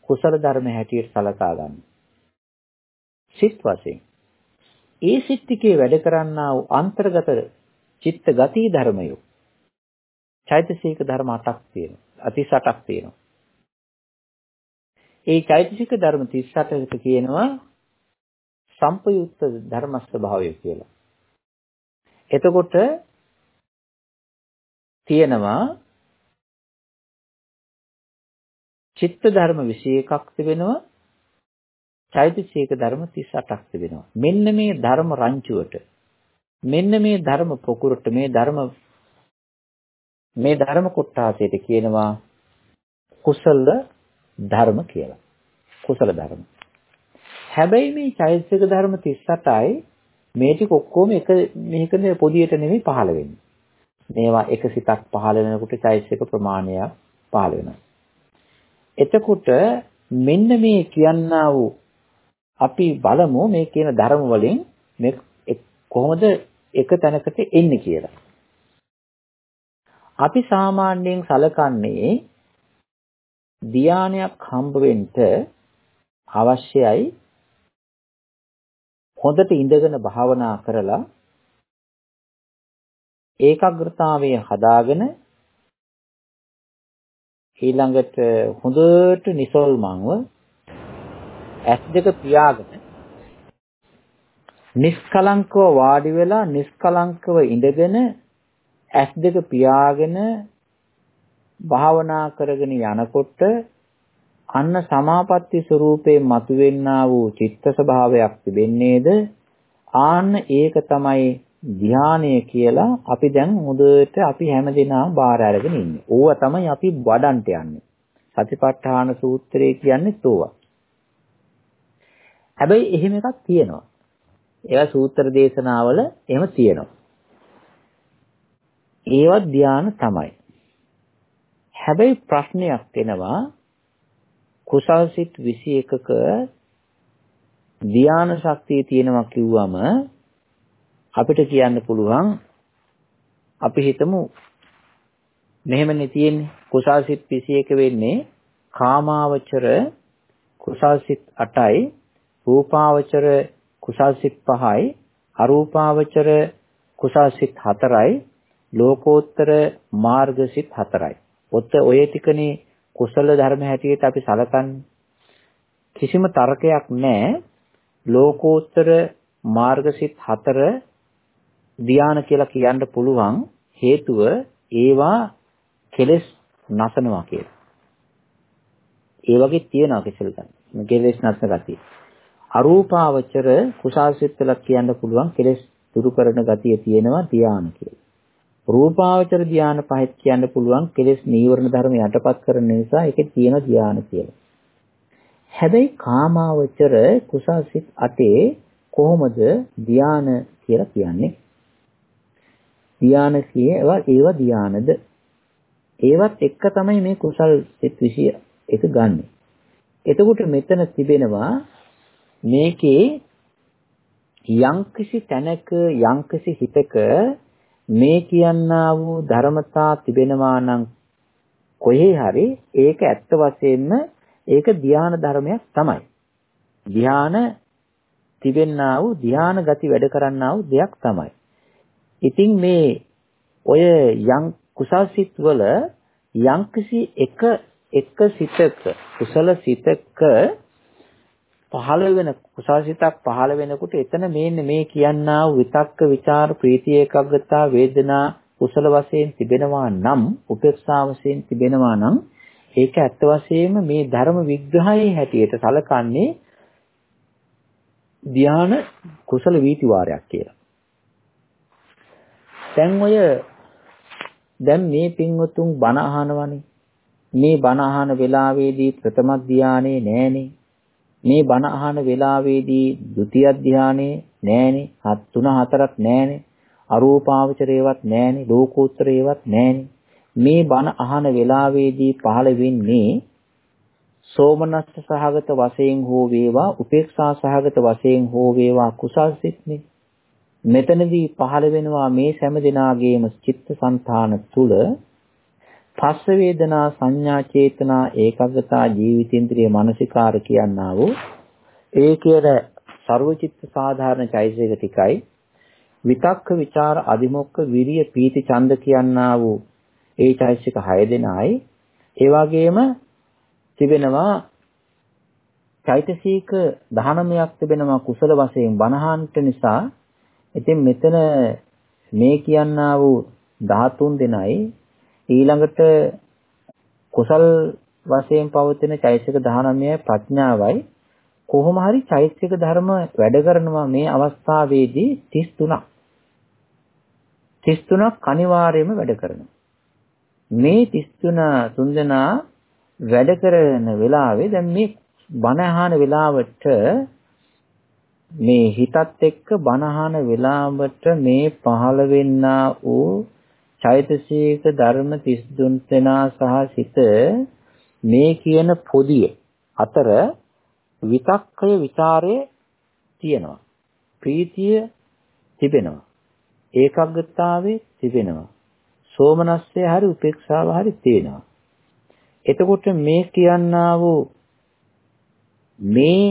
කුසල ධර්ම හැටියට සලකා ගන්න. සිත් වශයෙන් ඒ සිත් ටිකේ වැඩ කරන්නා වූ අන්තර්ගත චිත්ත ගති ධර්මය. චෛතසික ධර්ම 8ක් තියෙනවා. 38ක් තියෙනවා. ඒ චෛතසික ධර්ම 38කට කියනවා සම්පයුක්ත ධර්ම ස්වභාවය කියලා. එතකොට තියෙනවා චිත්ත ධර්ම 21ක් තිබෙනවා චෛතසික ධර්ම 38ක් තිබෙනවා. මෙන්න මේ ධර්ම රංචුවට මෙන්න මේ ධර්ම පොකුරට මේ ධර්ම මේ ධර්ම කොටාසයට කියනවා කුසල ධර්ම කියලා. කුසල ධර්ම. හැබැයි මේ චෛතසික ධර්ම 38යි මේ ටික ඔක්කොම එක මේකනේ පොදියට නෙමෙයි පහළ වෙන්නේ. මේවා එක සිතක් පහළ වෙනකොට චෛතසික ප්‍රමාණයක් පහළ වෙනවා. එතකොට මෙන්න මේ කියන්නා වූ අපි බලමු මේ කියන ධර්ම වලින් මේ කොහොමද එක තැනකට එන්නේ කියලා. අපි සාමාන්‍යයෙන් සලකන්නේ ධානයක් හම්බ වෙන්න අවශ්‍යයි. හොඳට ඉඳගෙන භාවනා කරලා ඒකාග්‍රතාවය හදාගෙන ඊළඟට හොඳට නිසල්මන්ව ඇස් දෙක පියාගෙන නිස්කලංකව වාඩි වෙලා නිස්කලංකව ඉඳගෙන ඇස් දෙක පියාගෙන භාවනා කරගෙන යනකොට අන්න සමාපatti ස්වરૂපේ මතුවෙන්නා වූ චිත්ත ස්වභාවයක් තිබෙන්නේද ආන්න ඒක තමයි ධානය කියලා අපි දැන් හොඳට අපි හැමදෙනාම බාර අරගෙන ඉන්නේ. ඕවා තමයි අපි වඩන්ට යන්නේ. සතිපට්ඨාන සූත්‍රය කියන්නේ තෝවා. හැබැයි එහෙම එකක් තියෙනවා. ඒවා සූත්‍ර දේශනාවල එහෙම තියෙනවා. ඒවත් ධාන තමයි. හැබැයි ප්‍රශ්නයක් එනවා කුසල් සිත් 21ක ධාන ශක්තිය තියෙනවා කිව්වම අපිට කියන්න පුළුවන් අපි හිතමු මෙහෙමනේ තියෙන්නේ කුසල් සිත් 21 වෙන්නේ කාමාවචර කුසල් සිත් 8යි රූපාවචර කුසල් සිත් 5යි අරූපාවචර කුසල් සිත් 4යි ලෝකෝත්තර මාර්ග සිත් 4යි. ඔත ඔය ටිකනේ කුසල ධර්ම හැටියට අපි සලකන්නේ. කිසිම තර්කයක් නැහැ. ලෝකෝත්තර මාර්ග සිත් 4 ධානය කියලා කියන්න පුළුවන් හේතුව ඒවා කෙලස් නසනවා කියලා. ඒ වගේ තියෙනවා කෙසල් ගන්න. කෙලස් නසන ගතිය. අරූපාවචර කුසාසිතල කියන්න පුළුවන් කෙලස් දුරු කරන ගතිය තියෙනවා ධානය කියලා. රූපාවචර ධානය පහත් කියන්න පුළුවන් කෙලස් නීවරණ ධර්ම යටපත් කරන නිසා ඒකේ තියෙන ධානය කියලා. හැබැයි කාමාවචර කුසාසිත අතේ කොහොමද ධානය කියලා කියන්නේ? ධාන කියේවා ඒවා ධානද ඒවත් එක්ක තමයි මේ කුසල් සිත් 21 ගන්නෙ. එතකොට මෙතන තිබෙනවා මේකේ යම්කිසි තැනක යම්කිසි හිතක මේ කියන්නා වූ ධර්මතා තිබෙනවා නම් කොහේ හරි ඒක ඇත්ත වශයෙන්ම ඒක ධ්‍යාන ධර්මයක් තමයි. ධ්‍යාන තිබෙන්නා වූ ධ්‍යාන ගති වැඩ කරන්නා වූ දෙයක් තමයි. ඉතින් මේ ඔය යම් කුසල් සිත් වල යම්කිසි එක එක සිතක කුසල සිතක පහළ වෙන කුසල් සිතක් පහළ වෙනකොට එතන මේන්නේ මේ කියන්නා වූ විතක්ක ਵਿਚාර ප්‍රීතිය ඒකාග්‍රතා වේදනා කුසල වශයෙන් තිබෙනවා නම් උපේක්ෂා වශයෙන් තිබෙනවා නම් ඒක ඇත්ත වශයෙන්ම මේ ධර්ම විග්‍රහයේ හැටියට සලකන්නේ ධ්‍යාන කුසල වීති වාරයක් කියලා. දැන් ඔය දැන් මේ පින්වතුන් බණ අහනවනේ. මේ බණ අහන වෙලාවේදී ප්‍රථම ධානයේ නෑනේ. මේ බණ අහන වෙලාවේදී ဒုတိ ය ධානයේ නෑනේ. හත් තුන හතරක් නෑනේ. අරූපාවචරේවත් නෑනේ. ලෝකෝත්තරේවත් නෑනේ. මේ බණ අහන වෙලාවේදී පහළ වෙන්නේ සෝමනස්ස සහගත වශයෙන් හෝ වේවා උපේක්ෂා සහගත වශයෙන් හෝ වේවා කුසල් සිත්නේ මෙතනදී පහළ වෙනවා මේ සෑම දිනාගේම චිත්තසංතාන තුල පස්ස වේදනා සංඥා චේතනා ඒකාග්‍රතා ජීවිතේන්ද්‍රිය මානසිකාර කියනා වූ ඒ කියන ਸਰවචිත්ත සාධාරණ චෛතසික ටිකයි. විතක්ක ਵਿਚාර අදිමොක්ක විරිය පීති ඡන්ද කියනා වූ ඒ චෛතසික 6 දෙනයි. ඒ වගේම තිබෙනවා චෛතසික 19ක් තිබෙනවා කුසල වශයෙන් බණහන්ට නිසා. ඉතින් මෙතන මේ කියනා වූ 13 දෙනයි ඊළඟට කුසල් වශයෙන් පවතින චෛතසික 19 ප්‍රඥාවයි. කොහොම හරි චෛතසික ධර්ම වැඩ කරනවා මේ අවස්ථාවේදී 33ක් 33ක් අනිවාර්යයෙන්ම වැඩ කරනවා. මේ 33 තුන්දෙනා වැඩ කරන වෙලාවේ දැන් මේ බණ අහන වෙලාවට මේ හිතත් එක්ක බණ අහන වෙලාවට මේ පහළ වෙන්නා වූ චෛතසික ධර්ම 33 දෙනා සහ සිත මේ කියන පොදිය අතර විතක්කය ਵਿਚාරයේ තියෙනවා. ප්‍රීතිය තිබෙනවා. ඒකාග්‍රතාවේ තිබෙනවා. සෝමනස්සය හරි උපේක්ෂාව හරි තියෙනවා. එතකොට මේ කියන්නා වූ මේ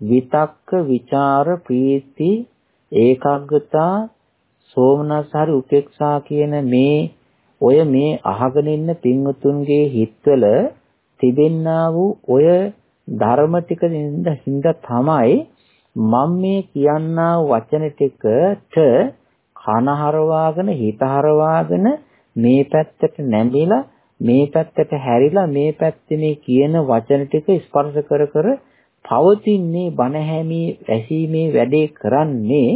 විතක්ක විචාර ප්‍රීති ඒකාග්‍රතා සෝමනස්හරි උපේක්ෂා කියන මේ ඔය මේ අහගෙන ඉන්න පින්වතුන්ගේ හිතවල තිබෙන්නා වූ ඔය ධර්ම ටික හින්දා තමයි මම මේ කියන්නා වචන ටිකට කන හරවාගෙන හිත හරවාගෙන මේ පැත්තට නැඹිලා මේ පැත්තට හැරිලා මේ පැත්තේ මේ කියන වචන ටික ස්පර්ශ කර කර පවතින්නේ බණ හැමී ඇසීමේ වැඩේ කරන්නේ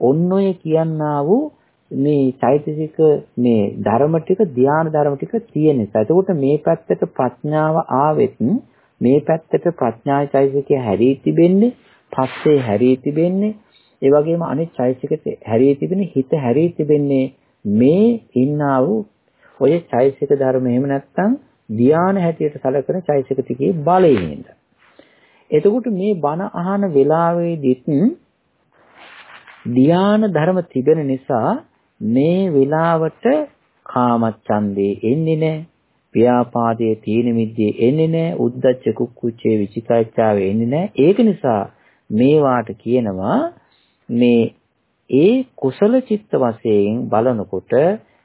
ඔන්න ඔය කියන්නා වූ මේ චෛතසික මේ ධර්ම ටික ධානා ධර්ම ටික තියෙන නිසා. එතකොට මේ පැත්තට ප්‍රඥාව ආවෙත් මේ පැත්තට ප්‍රඥා චෛතසිකය හැරී තිබෙන්නේ පස්සේ හැරී තිබෙන්නේ ඒ වගේම අනිත් චෛතසිකෙත් හැරී තිබෙන හිත හැරී තිබෙන්නේ මේ ඉන්නා වූ ඔය චෛසික ධර්ම එහෙම නැත්නම් ධාන හැටියට සැලකෙන චෛසික ටිකේ බලයෙන්ද. එතකොට මේ බණ අහන වෙලාවේදීත් ධාන ධර්ම තිබෙන නිසා මේ වෙලාවට කාමච්ඡන්දේ එන්නේ නැහැ. ව්‍යාපාදයේ තීන මිද්දේ එන්නේ නැහැ. උද්දච්ච කුක්කුච්චේ විචිකිච්ඡාවේ එන්නේ නැහැ. ඒක නිසා මේවාට කියනවා මේ ඒ කුසල චිත්ත වශයෙන් බලනකොට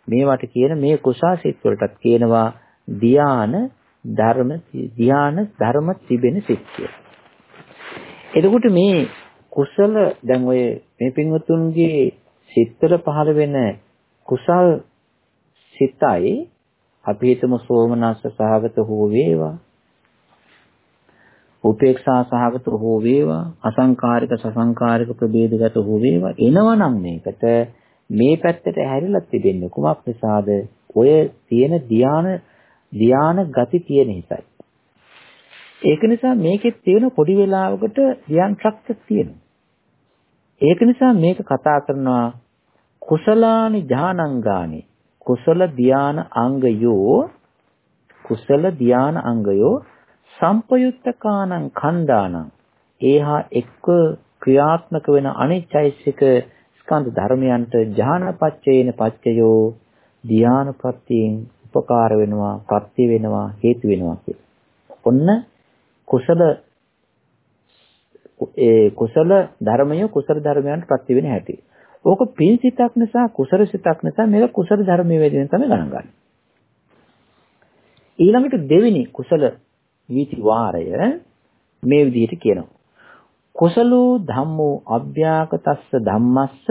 මේවට කියන මේ කුසාසිත වලටත් කියනවා ධාන ධර්ම ධාන ධර්ම තිබෙන සිත් කියලා. එතකොට මේ කුසල දැන් ඔය මේ පින්වතුන්ගේ සිත්වල පහළ වෙන කුසල් සිතයි අපි හිතමු සෝමනස්ස සහගත හෝ වේවා උපේක්ෂා සහගත හෝ වේවා අසංකාරික සසංකාරික ප්‍රභේදගත හෝ වේවා එනවනම් මේකට මේ පැත්තට හැරිලා තිබෙන්නේ කුමක් නිසාද? ඔය තියෙන ධාන ධාන ගති තියෙන හිතයි. ඒක නිසා මේකෙත් තියෙන පොඩි වෙලාවකට ධාන ශක්තිය තියෙනවා. ඒක නිසා මේක කතා කරනවා කුසලානි ධානංගානි කුසල ධාන අංගයෝ කුසල ධාන අංගයෝ සම්පයුත්තකානං ඛණ්ඩානං ඒහා එක්ක ක්‍රියාත්මක වෙන අනිච්චෛසික ස්කන්ධ ධර්මයන්ට ඥානපච්චේන පච්චයෝ ධානාපත්තියෙන් උපකාර වෙනවා, පත්‍ය වෙනවා, හේතු වෙනවා කියලා. ඔන්න කුසල ඒ කුසල ධර්මය කුසල ධර්මයන්ට ප්‍රති වෙන හැටි. ඕක පින් සිතක් නිසා කුසල සිතක් නිසා මේක කුසල ධර්මයේ වේදෙන තමයි ගණන් ගන්න. ඊළඟට දෙවෙනි කුසල වීති වාරය මේ විදිහට කියනවා. කුසලෝ ධම්මෝ අභ්‍යාකතස්ස ධම්මස්ස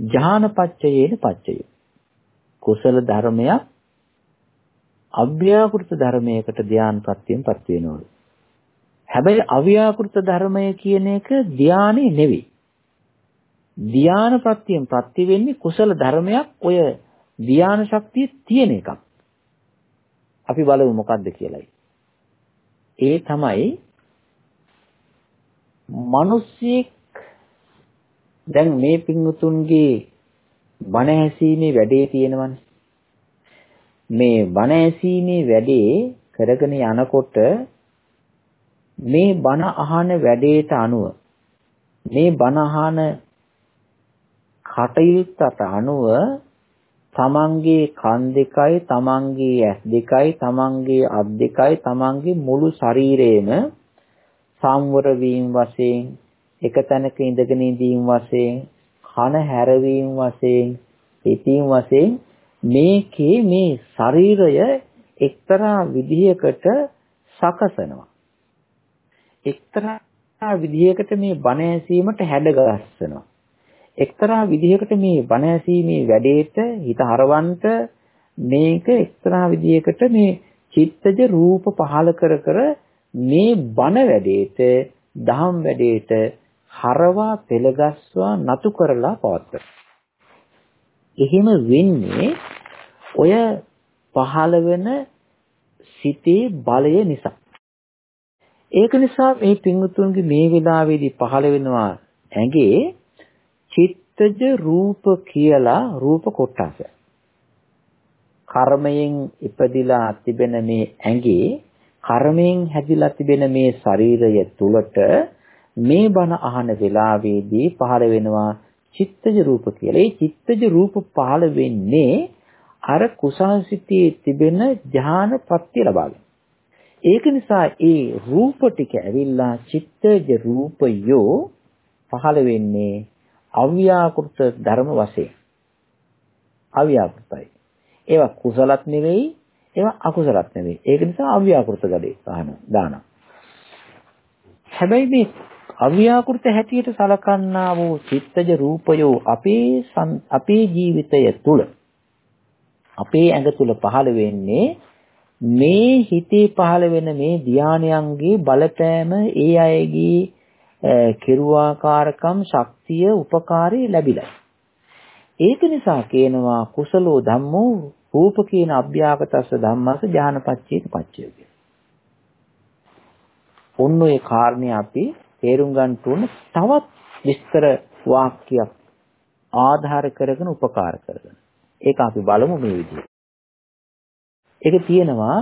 ඥානපච්චයේන පච්චය. කුසල ධර්මයක් අභ්‍යාකෘත ධර්මයකට ධ්‍යාන ප්‍රත්‍යයෙන්පත් වෙනවලු. හැබැයි අව්‍යාකෘත ධර්මය කියන එක ධානයේ නෙවෙයි. ධාන ප්‍රත්‍යයෙන් ප්‍රත්‍ය වෙන්නේ කුසල ධර්මයක් ඔය ධාන ශක්තිය තියෙන එකක්. අපි බලමු මොකද්ද කියලායි. ඒ තමයි මිනිස්සෙක් දැන් මේ පින්වුතුන්ගේ බණ ඇසීමේ වැඩේ තියෙනවනේ. මේ බණ ඇසීමේ වැඩේ කරගෙන යනකොට මේ බණ අහන වැඩේට අනුව මේ බණ අහන කටයුත්තට අනුව තමන්ගේ කන් දෙකයි තමන්ගේ ඇස් දෙකයි තමන්ගේ අත් දෙකයි තමන්ගේ මුළු ශරීරයම සංවර වීම වශයෙන් එක තැනක ඉඳගෙන ඉඳීම වශයෙන් කන හැරවීම වශයෙන් හිතීම වශයෙන් මේකේ මේ ශරීරය එක්තරා විදිහකට සකසනවා. එක්තරා විදිහකට මේ බණ ඇසීමට හැඩගස්සනවා එක්තරා විදිහකට මේ බණ ඇසීමේ වැඩේට හිත හරවන්ට මේක එක්තරා විදිහකට මේ චිත්තජ රූප පහල කර කර මේ බණ වැඩේට දහම් වැඩේට හරවා පෙළගස්වා නතු කරලා පවත්වන. එහෙම වෙන්නේ ඔය පහළ වෙන සිතේ බලය නිසා. ඒක නිසා මේ පින්වුතුන්ගේ මේ වෙලාවේදී පහළ වෙනවා ඇඟේ චිත්තජ රූප කියලා රූප කොටස. කර්මයෙන් ඉපදිලා තිබෙන මේ ඇඟේ කර්මයෙන් හැදිලා තිබෙන මේ ශරීරය තුලට මේ බණ අහන වෙලාවේදී පහළ වෙනවා චිත්තජ රූප කියලා. ඒ චිත්තජ රූප පහළ වෙන්නේ අර කුසාසිතේ තිබෙන ඥාන ප්‍රත්‍ය ලබාගෙන. ඒක නිසා ඒ රූප ටික ඇවිල්ලා චිත්තජ රූපයෝ පහළ වෙන්නේ අව්‍යාකෘත ධර්ම වශයෙන්. අව්‍යාකෘතයි. ඒවා කුසලත් නෙවෙයි, ඒවා අකුසලත් නෙවෙයි. ඒක නිසා අව්‍යාකෘත ගඩේ ගන්න දානවා. හැබැයි මේ අව්‍යාකෘත හැටියට සලකන්නා වූ චිත්තජ රූපයෝ අපේ අපේ ජීවිතය තුළ අපේ ඇඟ තුළ පහළ වෙන්නේ මේ හිතේ පහළ වෙන මේ ධානයන්ගේ බලපෑම ඒ අයගේ කෙරුවාකාරකම් ශක්තිය උපකාරී ලැබිලා. ඒක නිසා කියනවා කුසලෝ ධම්මෝ රූප කියන අභ්‍යාගතස්ස ධම්මස ඥානපච්චේත පච්චය ඔන්න ඔය කාරණේ අපි තේරුම් ගන්න ඕන තවත් විස්තර වාක්‍යයක් ආධාර කරගෙන උපකාර කරගෙන. ඒක අපි බලමු මේ විදිහට. ඒක තියෙනවා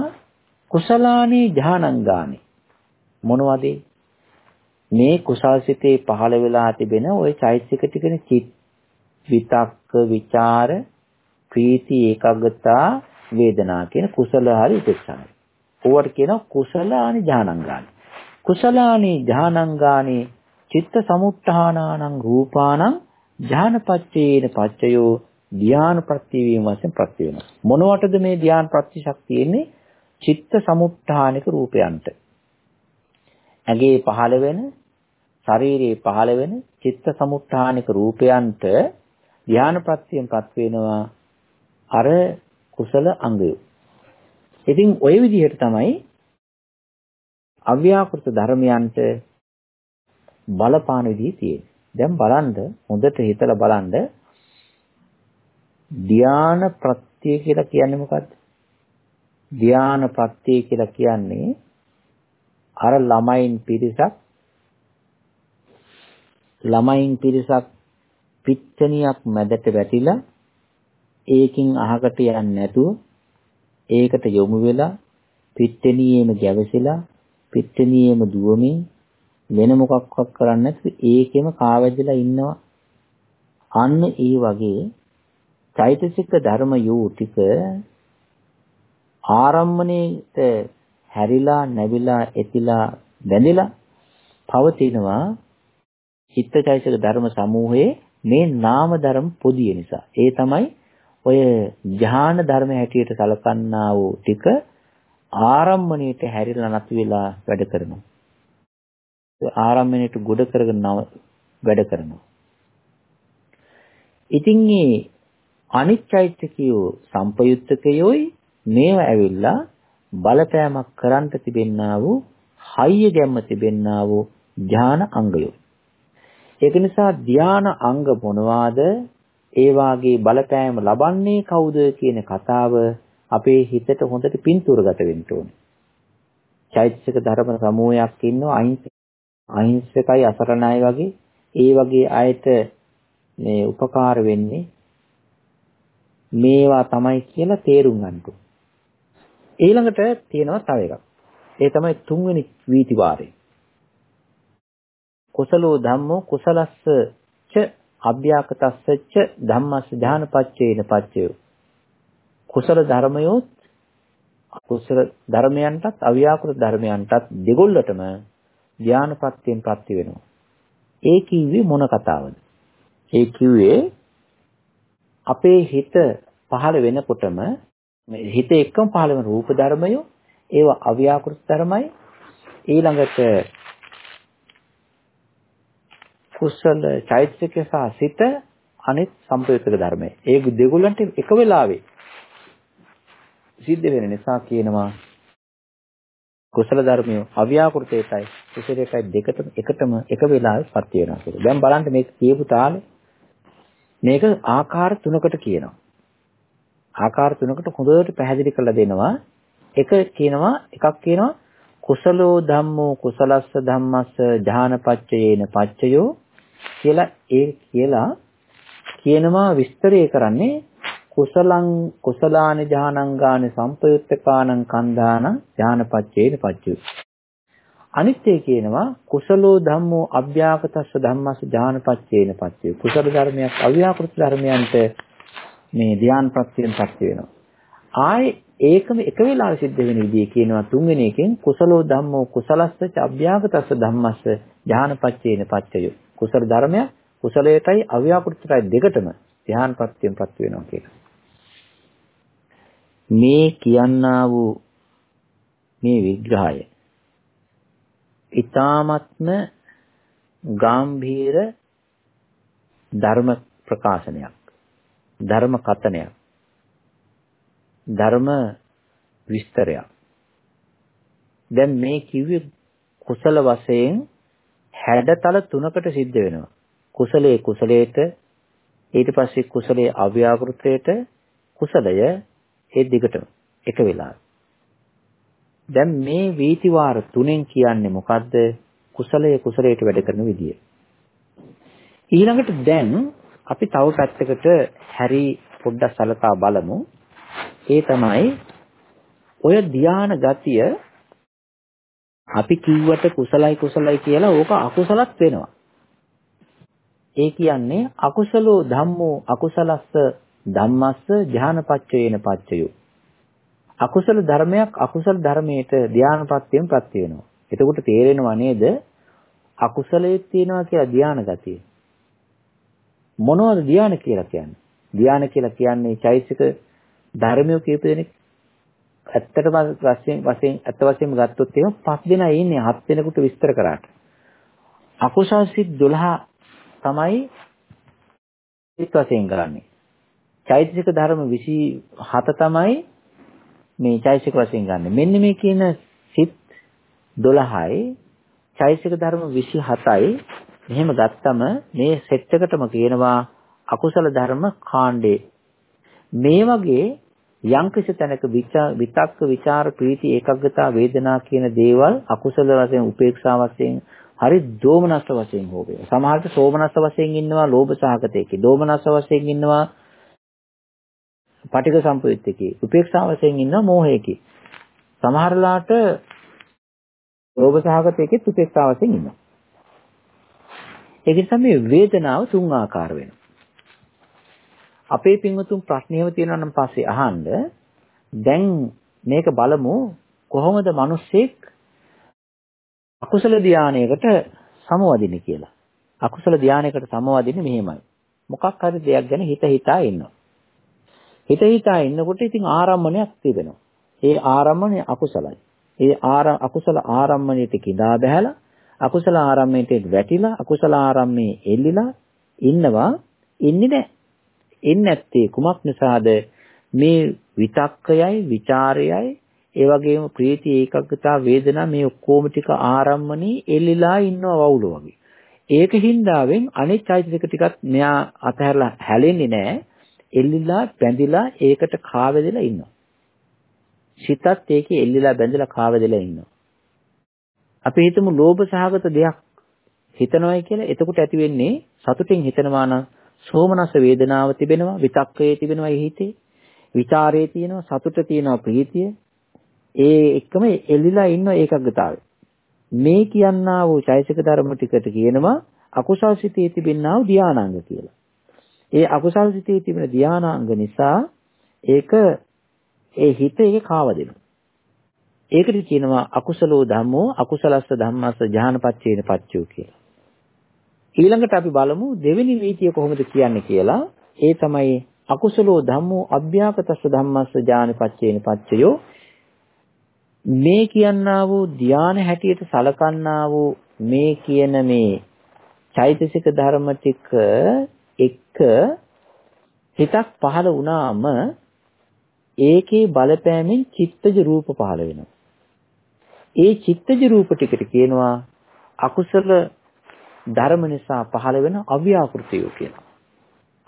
කුසලානේ ඥානංගානි. මොනවද මේ කුසල්සිතේ පහළ වෙලා තිබෙන ওই චෛතසික ටිකනේ චිත් විතක්ක ਵਿਚාර ප්‍රීති ඒකාග්‍රතා වේදනා කියන කුසල හරි උපේක්ෂායි. ඕවට කියනවා කුසලානි ඥානංගානි. කුසලානි ඥානංගානි චිත්ත සමුත්ථානානං රූපානං ඥානපච්චේන පච්චයෝ ධ්‍යාන ප්‍රතිවීම වශයෙන් ප්‍රති වෙනවා. මොනවටද මේ ධ්‍යාන ප්‍රතිශක්තිය එන්නේ? චිත්ත සමුත්ථානික රූපයන්ට. ඇගේ පහළ වෙන ශරීරයේ පහළ වෙන චිත්ත සමුත්ථානික රූපයන්ට ධානාපත්‍යයෙන්පත් වෙනවා අර කුසල අංගය. ඉතින් ওই විදිහට තමයි අව්‍යාකෘත ධර්මයන්ට බලපාන විදිහ තියෙන්නේ. දැන් බලන්න හොඳට හිතලා බලන්න ධාන ප්‍රත්‍ය කියලා කියන්නේ මොකද්ද? ධාන ප්‍රත්‍ය කියලා කියන්නේ අර ළමයින් පිරිසක් ළමයින් පිරිසක් පිච්චනියක් මැදට වැටිලා ඒකින් අහකට යන්නේ නැතුව ඒකට යොමු වෙලා පිට්ටනියේම ගැවසිලා පිට්ටනියේම දුවමින් වෙන මොකක්වත් කරන්නේ නැතුව ඒකෙම කාවැදලා ඉන්නවා අන්න ඒ වගේ චෛතසික ධර්ම යෝ ටික ආරම්මණයට හැරිලා නැවිලා එතිලා බැඳිලා පවතිනවා චිත්තචෛතසික ධර්ම සමූහයේ මේ නාම ධර්ම පොදිය නිසා. ඒ තමයි ඔය ඥාන ධර්ම හැටියට සලකන්නා වූ ටික ආරම්මණයට හැරිලා නැති වෙලා වැඩ කරනවා. ආරම්මණයට ගොඩ කරගෙන වැඩ කරනවා. ඉතින් මේ අනිච්චෛත්‍යකයෝ සම්පයුත්තකයෝයි මේව ඇවිල්ලා බලපෑමක් කරන්ට තිබෙන්නා වූ හයිය ගැම්ම තිබෙන්නා වූ ධාන අංගයෝ. ඒක නිසා ධාන අංග මොනවාද? ඒ වාගේ බලපෑම ලබන්නේ කවුද කියන කතාව අපේ හිතට හොඳට පින්තූරගත වෙන්න ඕනේ. චෛතසික ධර්ම සමූහයක් ඉන්නවා අහිංසකයි අසරණයි වගේ ඒ වගේ අයට මේ උපකාර වෙන්නේ මේවා තමයි කියලා තේරුම් ගන්න ඊළඟට තියෙනවා තව එකක්. ඒ තමයි තුන්වෙනි වීති වාරය. කුසලෝ ධම්මෝ කුසලස්ස ච අභ්‍යාකතස්ස ච ධම්මස්ස ඥානපච්චේන පච්චයෝ. කුසල ධර්මයොත් අකුසල ධර්මයන්ටත් අව්‍යාකෘත ධර්මයන්ටත් දෙගොල්ලටම ඥානපත්යෙන් ප්‍රත්‍ය වෙනවා. ඒ කිව්වේ මොන කතාවද? ඒ කිව්වේ අපේ හිත පහළ වෙනකොටම හිත එක්කම පහළ වෙන රූප ධර්මය ඒවා අව්‍යාකෘත ධර්මයි ඊළඟට කුසල චෛතසික සහ සිත අනිත් සම්ප්‍රයුක්ත ධර්මය. ඒ දෙගොල්ලන්ට එක වෙලාවේ සිද්ධ වෙන නිසා කියනවා කුසල ධර්මය අව්‍යාකෘතයටයි කුසලයටයි දෙකටම එකටම එක වෙලාවෙ පත් වෙනවා කියලා. දැන් බලන්න මේක කියපු තාලේ මේක ආකාර තුනකට කියනවා. ආකාර තුනකට හොඳට පැහැදිලි කරලා දෙනවා. එක කියනවා එකක් කියනවා කුසලෝ ධම්මෝ කුසලස්ස ධම්මස්ස ඥානපච්චයේන පච්චයෝ කියලා ඒ කියලා කියනවා විස්තරය කරන්නේ කුසලං කුසලානි ඥානංගානි සම්පයුත්තකානං කන්දානං ඥානපච්චේන පච්චයෝ අනිත්‍ය කියනවා කුසලෝ ධම්මෝ අභ්‍යාකතස්ස ධම්මස්ස ඥානපච්චේන පච්චේ. කුසල ධර්මයක් අව්‍යාකෘත ධර්මයන්ට මේ ධ්‍යාන ප්‍රත්‍යයෙන් පත්‍ය වෙනවා. ආයේ ඒකම එක වෙලාවෙ සිද්ධ වෙන විදිය කියනවා තුන්වෙනි එකෙන් කුසලෝ ධම්මෝ කුසලස්ස අභ්‍යාකතස්ස ධම්මස්ස ඥානපච්චේන පච්චය. කුසල ධර්මය කුසලයටයි අව්‍යාකෘතයටයි දෙකටම ධ්‍යාන ප්‍රත්‍යයෙන් පත්‍ය වෙනවා කියලා. මේ කියන්නා වූ මේ විග්‍රහය ඊ타මත්ම ගාම්භීර ධර්ම ප්‍රකාශනයක් ධර්ම කතනයක් ධර්ම විස්තරයක්. දැන් මේ කිව්වේ කුසල වශයෙන් හැඩතල තුනකට සිද්ධ වෙනවා. කුසලයේ කුසලයට ඊට පස්සේ කුසලයේ අව්‍යාකෘතයට කුසලය ඒ දිගටම එක වෙලාවට දැන් මේ වීතිවාර තුනෙන් කියන්නේ මොකද්ද? කුසලයේ කුසලයට වැඩ කරන විදිය. ඊළඟට දැන් අපි තව පැත්තකට හැරි පොඩ්ඩක් සලකා බලමු. ඒ තමයි ඔය ධානා ගතිය අපි කිව්වට කුසලයි කුසලයි කියලා ඕක අකුසලත් වෙනවා. ඒ කියන්නේ අකුසලෝ ධම්මෝ අකුසලස්ස ධම්මස්ස ඥානපච්චයේන පච්චයෝ අකුසල ධර්මයක් අකුසල ධර්මයට ධානාපත්‍යයෙන් ප්‍රත්‍ය වෙනවා. එතකොට තේරෙනවා නේද? අකුසලයේ තියෙනවා කියලා ධාන ගතිය. මොනවද ධාන කියලා කියන්නේ? ධාන කියලා කියන්නේ චෛතසික ධර්මිය කියපු දෙනෙක් ඇත්තටම වශයෙන් වශයෙන් ඇත්ත වශයෙන්ම ගත්තොත් එහෙම පස් දෙනා ඉන්නේ හත් දෙනෙකුට විස්තර කරාට. අකුසල් සිත් 12 තමයි සිත් වශයෙන් ගන්නෙ. චෛතසික ධර්ම 27 තමයි මේ චෛසික වශයෙන් ගන්න. මෙන්න මේ කියන සිත් 12යි චෛසික ධර්ම 27යි මෙහෙම ගත්තම මේ සෙට් එකටම කියනවා අකුසල ධර්ම කාණ්ඩේ. මේ වගේ යම්කිසි තැනක විතක්ක ਵਿਚාර ප්‍රීති ඒකග්ගතා වේදනා කියන දේවල් අකුසල වශයෙන් උපේක්ෂා වශයෙන් හරි දෝමනස්ස වශයෙන් හෝ වේ. සමහරට සෝමනස්ස වශයෙන් ඉන්නවා ලෝභ සහගතයකේ. දෝමනස්ස වශයෙන් ඉන්නවා පටික සම්පයුත්තකේ උපේක්ෂා වශයෙන් ඉන්න මෝහයකේ සමහරලාට ලෝභ සහගතයකෙත් උපේක්ෂා වශයෙන් ඉන්නවා ඒක නිසා මේ වේදනාව තුන් ආකාර වෙනවා අපේ පින්වතුන් ප්‍රශ්නේව තියෙනවා නම් පස්සේ අහන්න දැන් මේක බලමු කොහොමද මිනිස්සෙක් අකුසල ධානයකට සමවදින්න කියලා. අකුසල ධානයකට සමවදින්නේ මෙහෙමයි. මොකක් හරි දෙයක් ගැන හිත හිතා ඉන්නවා. හිත හිතා ඉන්නකොට ඉතින් ආරම්මණයක් තිබෙනවා. ඒ ආරම්මණය අකුසලයි. ඒ අකුසල ආරම්මණයට කිඳා බහැලා අකුසල ආරම්මණයට වැටිලා අකුසල ආරම්මේ එල්ලිලා ඉන්නවා ඉන්නේ නැහැ. එන්නේ නැත්තේ කුමක් නිසාද? මේ විතක්කයයි ਵਿਚාරයයි ඒ වගේම ප්‍රීති ඒකග්ගතා වේදනා මේ ඔක්කොම ටික ආරම්මණී එල්ලිලා ඉන්නවා වවුල වගේ. ඒක හින්දාවෙන් අනිත් චෛතසික ටිකත් මෙයා අතහැරලා හැලෙන්නේ නැහැ. එල්ලිලා බැඳිලා ඒකට කාවැදලා ඉන්නවා. සිතත් ඒකේ එල්ලිලා බැඳිලා කාවැදලා ඉන්නවා. අපි හිතමු ලෝභ සහගත දෙයක් හිතනවායි කියලා. එතකොට ඇති වෙන්නේ සතුටින් හිතනවා නම් සෝමනස වේදනාව තිබෙනවා, විතක්කයේ තිබෙනවා හිතේ. විචාරයේ තියෙනවා, සතුට තියෙනවා, ප්‍රීතිය. ඒ එක්කම එල්ලිලා ඉන්න ඒකග්ගතාවය. මේ කියන්නා වූ චෛසික ධර්ම ටිකට කියනවා අකුසල් සිතේ තිබෙනා වූ ධානාංග කියලා. ඒ අකුසල් සිතේ තිබෙන ධානාංග නිසා ඒක ඒ හිත ඒකේ කාව දෙනවා. ඒකට කියනවා අකුසලෝ ධම්මෝ අකුසලස්ස ධම්මස්ස ඥානපච්චේන පච්චෝ කියලා. ඊළඟට අපි බලමු දෙවෙනි වීතිය කොහොමද කියන්නේ කියලා. ඒ තමයි අකුසලෝ ධම්මෝ අභ්‍යාකතස්ස ධම්මස්ස ඥානපච්චේන පච්චයෝ මේ කියන්නා වූ ධාන හැටියට සලකන්නා වූ මේ කියන මේ චෛතසික ධර්ම ටික එක හිතක් පහළ වුණාම ඒකේ බලපෑමෙන් චිත්තජ රූප පහළ වෙනවා. ඒ චිත්තජ රූප ටිකට කියනවා අකුසල ධර්ම නිසා පහළ වෙන අව්‍යාකෘතිය කියලා.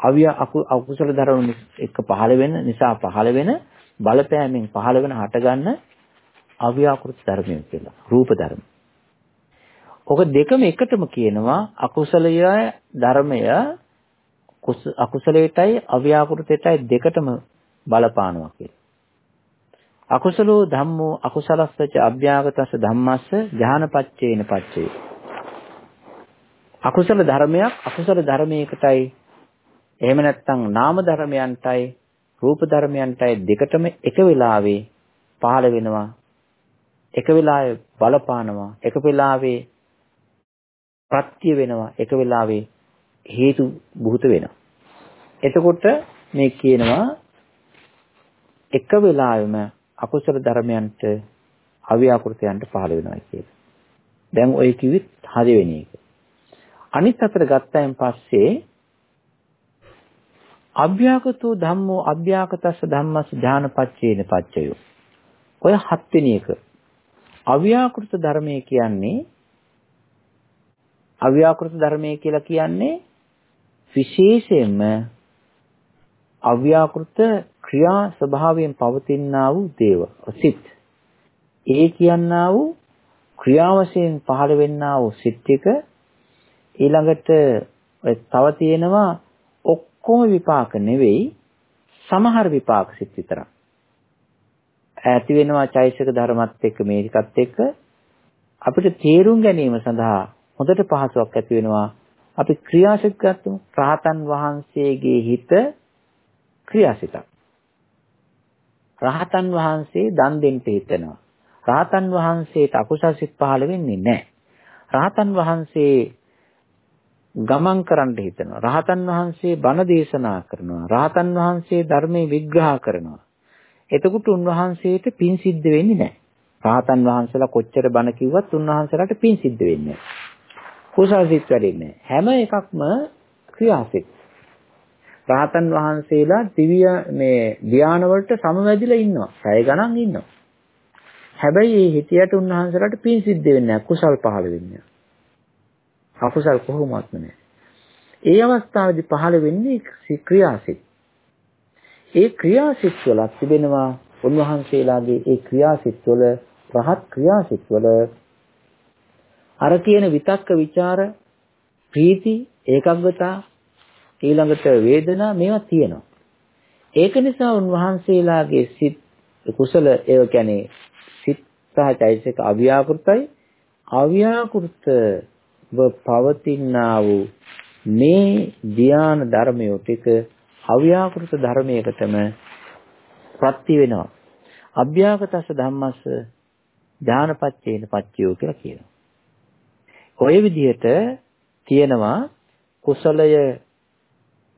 අව්‍ය අකුසල ධර්ම එක්ක පහළ වෙන නිසා පහළ වෙන බලපෑමෙන් පහළ වෙන හටගන්න අව්‍යාකෘත ධර්මය කියලා. රූප ධර්ම. ඔක දෙකම එකටම කියනවා අකුසලය ධර්මය අකුසලයටයි අව්‍යාකෘතයටයි දෙකටම බලපානවා කියලා. අකුසලෝ ධම්මෝ අකුසලස්සච අභ්‍යාගතස්ස ධම්මස්ස ඥානපච්චේන පච්චේ. අකුසල ධර්මයක් අකුසල ධර්මයකටයි එහෙම නැත්නම් නාම ධර්මයන්ටයි රූප ධර්මයන්ටයි දෙකටම එක වෙලාවේ පහළ වෙනවා එක වෙලාවේ බලපානවා එක වෙලාවේ ප්‍රත්‍ය වෙනවා එක වෙලාවේ හේතු බුත වෙනවා එතකොට මේ කියනවා එක වෙලාවෙම අකුසල ධර්මයන්ට අව්‍යාකෘතයන්ට පහළ වෙනවා කියලා. දැන් ඔය කිව්වෙත් හදවෙනි එක. අනිත් අතට ගත්තයින් පස්සේ අභ්‍යාකතෝ ධම්මෝ අභ්‍යාකතස්ස ධම්මස් ඥානපච්චේන පච්චයෝ. ඔය හත්වෙනි එක. අව්‍යාකෘත ධර්මය කියන්නේ අව්‍යාකෘත ධර්මය කියලා කියන්නේ විශේෂයෙන්ම අව්‍යාකෘත ක්‍රියා ස්වභාවයෙන් පවතිනා වූ දේව සිත්. ඒ කියන්නා වූ ක්‍රියා වශයෙන් පහළ වෙන්නා වූ සිත් ටික ඊළඟට තව තියෙනවා ඔක්කොම විපාක නෙවෙයි සමහර විපාක සිත් විතරක්. ඇති වෙනවා චෛසික ධර්මත් එක්ක මේකත් එක්ක අපිට තේරුම් ගැනීම සඳහා හොඳට පහසුවක් ඇති වෙනවා. අපි ක්‍රියාසිත ගත්තොත් රහතන් වහන්සේගේ හිත ක්‍රියාසිතක්. රහතන් වහන්සේ දන් දෙන්න හිතනවා. රහතන් වහන්සේට අකුසල් සිත් පහළ වෙන්නේ නැහැ. රහතන් වහන්සේ ගමන් කරන්න හිතනවා. රහතන් වහන්සේ බණ දේශනා කරනවා. රහතන් වහන්සේ ධර්මයේ විග්‍රහ කරනවා. එතකොට උන්වහන්සේට පින් සිද්ධ වෙන්නේ නැහැ. රහතන් වහන්සේලා කොච්චර බණ කිව්වත් උන්වහන්සේලාට පින් සිද්ධ වෙන්නේ නැහැ. කුසල් සිත් වැඩෙන්නේ නැහැ. හැම එකක්ම ක්‍රියාසිත. රහතන් වහන්සේලා දිව්‍ය මේ ධාන වලට සමවැදිලා ඉන්නවා. පැය ගණන් ඉන්නවා. හැබැයි මේ හිතියට උන්වහන්සේලාට පින් සිද්ධ වෙන්නේ නැහැ. කුසල් පහළ වෙන්නේ නැහැ. අකුසල් කොහොමවත් නැහැ. ඒ අවස්ථාවේදී පහළ වෙන්නේ ක්‍රියාසිත. ඒ ක්‍රියාසිත වල තිබෙනවා උන්වහන්සේලාගේ ඒ ක්‍රියාසිත වල රහත් ක්‍රියාසිත වල අර කියන විතක්ක ਵਿਚාර ප්‍රීති ඒකග්ගතා ඊළඟට වේදනා මේවා තියෙනවා. ඒක නිසා උන්වහන්සේලාගේ සිත් කුසල ඒ කියන්නේ සිත් සහ චෛතසික අව්‍යාකෘතයි අව්‍යාකෘතව පවතිනා වූ මේ ධ්‍යාන ධර්මයෝ ටික අව්‍යාකෘත ධර්මයකටම ප්‍රත්‍ය වෙනවා. අභ්‍යාකතස්ස ධම්මස්ස ඥානපච්චේන පච්චයෝ කියලා කියනවා. ඔය විදිහට තියෙනවා කුසලය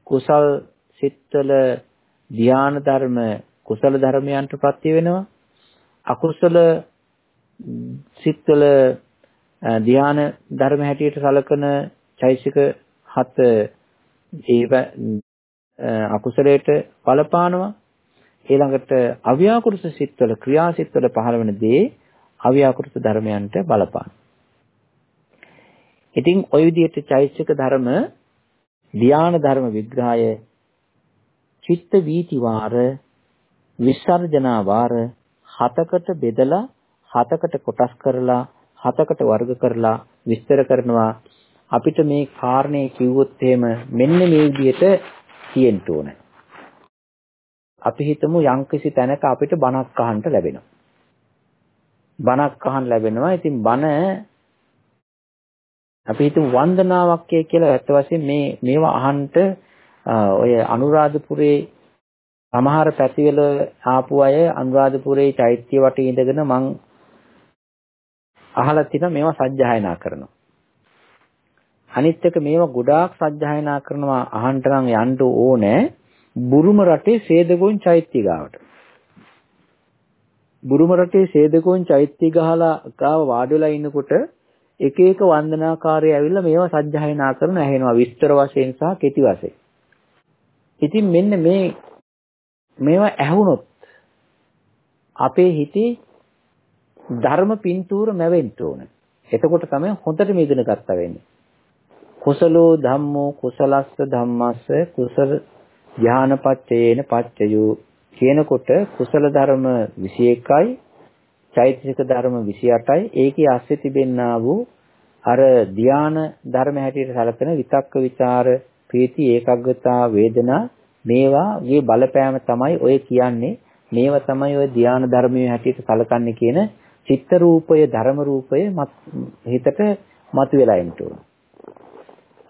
කුසල් සිත්වල ධ්‍යාන ධර්ම කුසල ධර්මයන්ට ප්‍රත්‍ය වෙනවා අකුසල සිත්වල ධ්‍යාන ධර්ම හැටියට සලකන චෛසික හත ඒව අකුසලයට බලපානවා ඊළඟට අව්‍යාකෘත සිත්වල ක්‍රියාසිත්වල පහළ වෙන දේ අව්‍යාකෘත ධර්මයන්ට බලපාන. ඉතින් ওই විදිහට චෛසික ධර්ම ධ්‍යාන ධර්ම විග්‍රහය චිත්ත වීති වාර විසර්ජනා වාර හතකට බෙදලා හතකට කොටස් කරලා හතකට වර්ග කරලා විස්තර කරනවා අපිට මේ කාරණේ කිව්වොත් එහෙම මෙන්න මේ විදිහට තියෙන්න ඕන. අපි හිතමු යම්කිසි තැනක අපිට බණක් අහන්න ලැබෙනවා. බණක් අහන්න ලැබෙනවා. ඉතින් බණ අපි හිතමු වන්දනාවක් කියලා ඇත්ත වශයෙන් මේ මේවා අහන්නට ඔය අනුරාධපුරේ සමහර පැතිවල ආපු අය අනුරාධපුරේ චෛත්‍ය වටේ ඉඳගෙන මං අහලා තිනා මේවා සජ්ජායනා කරනවා. අනිත් එක මේවා ගොඩාක් සජ්ජායනා කරනවා අහන්න නම් යන්න ඕනේ බුරුම රටේ සේදගොන් චෛත්‍ය ගාවට. බුරුම රටේ සේදගොන් චෛත්‍ය ගහලා ගාව වාඩි වෙලා ඉන්නකොට එක එක වන්දනාකාරය ඇවිල්ලා මේවා සජ්ජායනා කරන ඇහෙනවා විස්තර වශයෙන් සහ කෙටි වශයෙන්. ඉතින් මෙන්න මේ මේවා ඇහුනොත් අපේ හිතේ ධර්ම පින්තූර මැවෙන්න ඕන. එතකොට තමයි හොඳට මිදෙන ගත්තා වෙන්නේ. කුසලෝ ධම්මෝ කුසලස්ස ධම්මස්ස කුසල ඥානපච්චයේන පච්චයෝ කියනකොට කුසල ධර්ම 21යි චෛතසික ධර්ම 28යි ඒකේ ASCII තිබෙන්නා වූ අර ධාන ධර්ම හැටියට සැලකෙන විතක්ක ਵਿਚාර ප්‍රීති ඒකග්ගතා වේදනා මේවාගේ බලපෑම තමයි ඔය කියන්නේ මේවා තමයි ඔය ධාන ධර්මයේ හැටියට සැලකන්නේ කියන චිත්ත රූපය ධර්ම රූපය හිතට මතුවලා එන්න ඕන.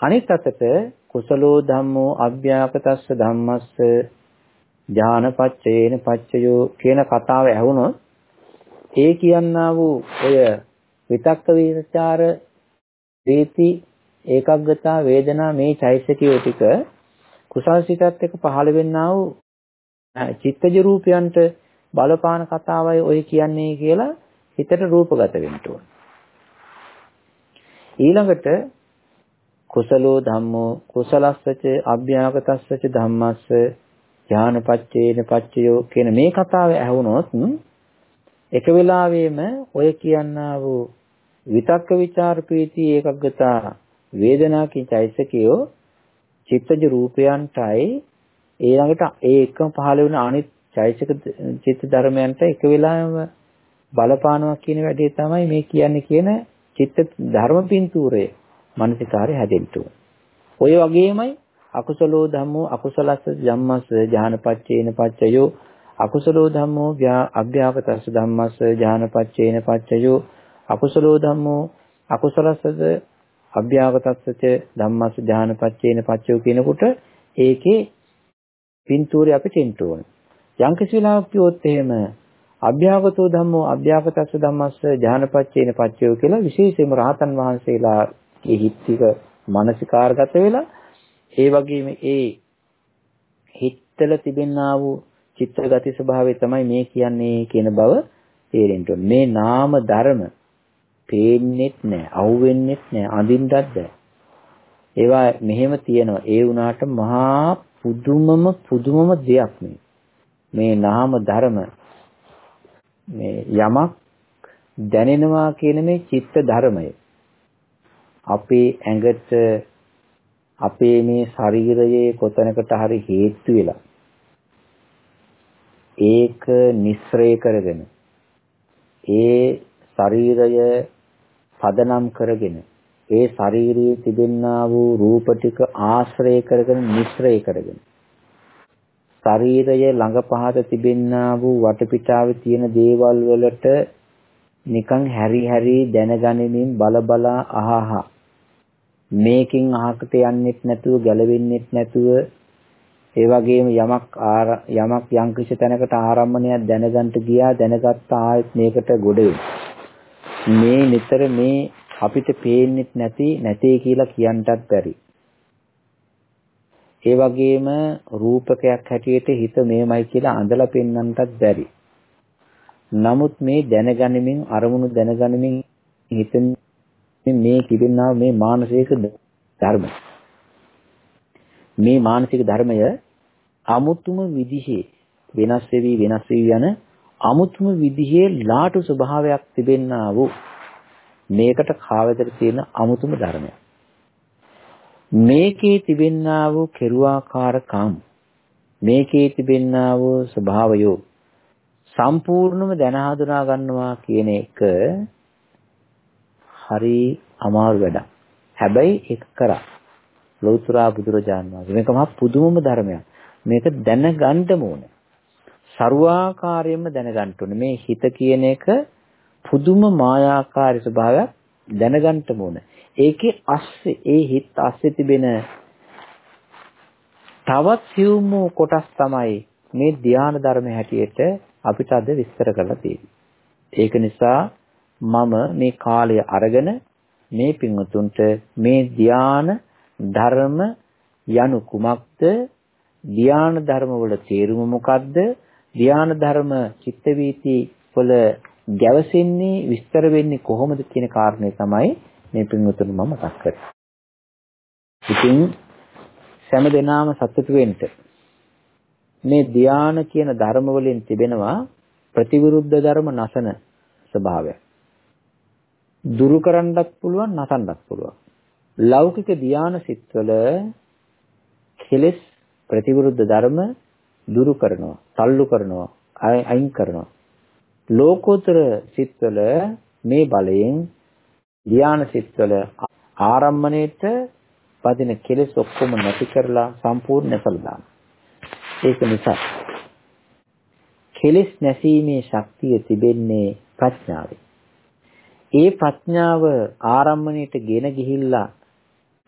අනිත් අතට කුසලෝ ධම්මෝ අභ්‍යාකතස්ස ධම්මස්ස ඥානපච්චේන පච්චයෝ කියන කතාව ඇහුනොත් ඒ කියන්නා වූ ඔය විතක්ක විචාර ප්‍රීති ඒකග්ගතා වේදනා මේ චෛතසිකයෝ ටික කුසල් සිතත් එක්ක පහළ වෙන්නා වූ චිත්තජ රූපයන්ට බලපාන කතාවයි ඔය කියන්නේ කියලා හිතට රූපගත වෙන්න ඕන. ඊළඟට කුසලෝ ධම්මෝ කුසලස්සච අභ්‍යාගතස්සච ධම්මස්ස ඥානපච්චේන පච්චයෝ කියන මේ කතාව ඇහුනොත් එක වෙලාවෙම ඔය කියන්නා වූ විතක්ක ਵਿਚාර ප්‍රීති ඒකග්ගතා වේදනා කියන චෛතසිකයෝ චිත්තජ රූපයන්ටයි ඊළඟට ඒ එකම පහළ වෙන අනිත් චෛතසික චිත්ත ධර්මයන්ට එක වෙලාවෙම බලපානවා කියන වැඩේ තමයි මේ කියන්නේ කියන චිත්ත ධර්ම පින්තූරය මානසිකාරය හැදෙන්න ඕන. ඔය වගේමයි අකුසලෝ ධම්මෝ අකුසලස්ස ධම්මස්ස ඥානපච්චේන පච්චයෝ අකුසලෝ ධම්මෝ අභ්‍යාපතස්ස ධම්මස්ස ඥානපච්චේන පච්චයෝ අකුසලෝ ධම්මෝ අකුසලස්සද අභ්‍යාපතස්සච ධම්මස්ස ඥානපච්චේන පච්චයෝ කියනකොට ඒකේ පින්තූරය අපිට එන්න ඕන. යම් කිසි වෙලාවක කිව්වොත් එහෙම අභ්‍යාගතෝ ධම්මෝ අභ්‍යාගතස්ස ධම්මස්ස ඥානපච්චේන පච්චයෝ කියලා විශේෂයෙන්ම රහතන් වහන්සේලා ඒ හිත්තික මානසිකාර්ගත වෙලා ඒ වගේම ඒ හිතල තිබෙනා වූ චිත්ත ගති ස්වභාවය තමයි මේ කියන්නේ කියන බව තේරෙන්න ඕනේ. මේ නාම ධර්ම පේන්නෙත් නැහැ, අහුවෙන්නෙත් නැහැ, අඳින්නත් බෑ. ඒවා මෙහෙම තියෙනවා. ඒ වුණාට මහා පුදුමම පුදුමම දෙයක් මේ. මේ නාම ධර්ම මේ යමක් දැනෙනවා කියන මේ චිත්ත ධර්මය අපේ ඇඟට අපේ මේ ශරීරයේ කොතැනකට හරි හේතු වෙලා ඒක නිස්සරේ කරගෙන ඒ ශරීරය පදනම් කරගෙන ඒ ශරීරයේ තිබෙනා වූ රූප ටික ආශ්‍රය කරගෙන නිස්සරේ කරගෙන ශරීරය ළඟ පහත තිබෙනා වූ වටපිටාවේ තියෙන දේවල් වලට නිකන් හැරි හැරි දැනගැනීමෙන් බලබලා අහහා. මේකෙන් අහකට යන්නෙත් නැතුව ගැලවෙන්නෙත් නැතුව ඒ වගේම යමක් යමක් යම් කිසි තැනකට ආරම්භණයක් දැනගන්න ගියා දැනගත්ත ආයෙත් මේකට ගොඩ මේ නිතර මේ අපිට පේන්නෙත් නැති නැtei කියලා කියන්නටත් බැරි. ඒ වගේම රූපකයක් හැටියට හිත මේමයි කියලා අඳලා පෙන්වන්නටත් බැරි. නමුත් මේ දැනගනිමින් අරමුණු දැනගනිමින් හිතෙන් මේ තිබෙනා මේ මානසික ධර්ම මේ මානසික ධර්මය අමුතුම විදිහේ වෙනස් වෙවි වෙනස් වෙවි යන අමුතුම විදිහේ ලාටු ස්වභාවයක් තිබෙන්නා වූ මේකට කාවැදට තියෙන අමුතුම ධර්මයක්. මේකේ තිබෙන්නා වූ කෙරුවාකාරකම් මේකේ තිබෙන්නා වූ ස්වභාවය සම්පූර්ණම දැන හඳුනා ගන්නවා කියන එක හරි අමාරු වැඩක්. හැබැයි ඒක කරා. ලෞතර බුදුරජාණන් වහන්සේ මේක මහා පුදුමම ධර්මයක්. මේක දැනගන්න ඕනේ. ਸਰවාකාරයෙන්ම දැනගන්න ඕනේ. මේ හිත කියන එක පුදුම මායාකාරී ස්වභාවයක් දැනගන්න ඕනේ. ඒකේ අස්සේ ඒ හිත අස්සේ තිබෙන තවත් සියුම් කොටස් තමයි මේ ධානා ධර්ම හැටියට අපිට අද විස්තර කරලා තියෙන්නේ. ඒක නිසා මම මේ කාලය අරගෙන මේ පින්වතුන්ට මේ ධාන ධර්ම යනු කුමක්ද? ධාන ධර්ම වල තේරුම මොකක්ද? ධාන ධර්ම චිත්ත වීති වල ගැවසෙන්නේ විස්තර වෙන්නේ කොහොමද කියන කාරණේ තමයි මේ පින්වතුන් මම මතක් කරේ. ඉතින් සෑම දිනාම සතුටු වෙන්න මේ ධාන කියන ධර්ම වලින් තිබෙනවා ප්‍රතිවිරුද්ධ ධර්ම නැසන ස්වභාවය. දුරු කරන්නත් පුළුවන් නැසන්නත් පුළුවන්. ලෞකික ධාන සිත්වල කෙලෙස් ප්‍රතිවිරුද්ධ ධර්ම දුරු කරනවා, තල්ලු කරනවා, අයින් කරනවා. ලෝකෝත්තර සිත්වල මේ බලයෙන් ධාන සිත්වල ආරම්මණයට පදින කෙලෙස් ඔක්කොම නැති කරලා සම්පූර්ණ නැසලා දානවා. ඒක නිසා කෙලෙස් නැසීමේ ශක්තිය තිබෙන්නේ ප්‍රඥාවේ. ඒ ප්‍රඥාව ආරම්මණයට ගෙන ගිහිල්ලා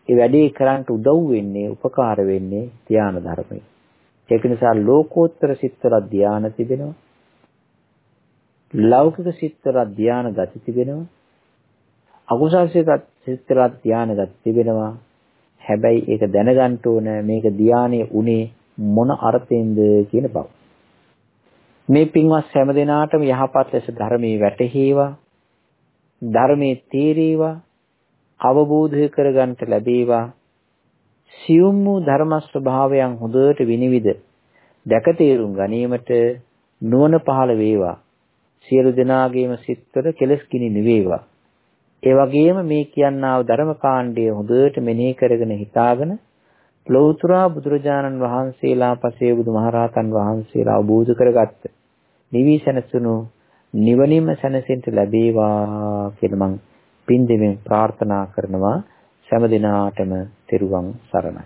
ඒ වැඩේ කරන්න උදව් වෙන්නේ උපකාර වෙන්නේ ධාන ධර්මයි. ඒක නිසා ලෝකෝත්තර සිත්වල ධාන තිබෙනවා. ලෞකික සිත්වල ධාන ගති තිබෙනවා. අකුසල් සිතට ධානයගත තිබෙනවා. හැබැයි ඒක දැනගන්න ඕන මේක ධානයේ උනේ මොන අර්ථයෙන්ද කියන බව. මේ පින්වත් හැම දිනාටම යහපත් ලෙස ධර්මයේ වැටහේවා. ධර්මයේ තේරේවා. අවබෝධ කරගන්නට ලැබේවා. සියුම් වූ ධර්ම ස්වභාවයන් හොඳට විනිවිද දැක තේරුම් ගැනීමට නුවණ පහළ වේවා. සියලු දෙනාගේම සිත්වල කෙලස් කිනි නිවේවා. ඒ වගේම මේ කියන්නා වූ ධර්මකාණ්ඩය හොඳට මෙනෙහි කරගෙන හිතාගෙන ලෞතර බුදුරජාණන් වහන්සේලා පසේ බුදුමහරහතන් වහන්සේලා අවබෝධ කරගත්ත නිවිසනසුණු නිවනින්ම සැනසෙන්න ලැබේවා කියලා මං පින් දෙමින් ප්‍රාර්ථනා කරනවා. සෑම දිනාටම තෙරුවන් සරණයි.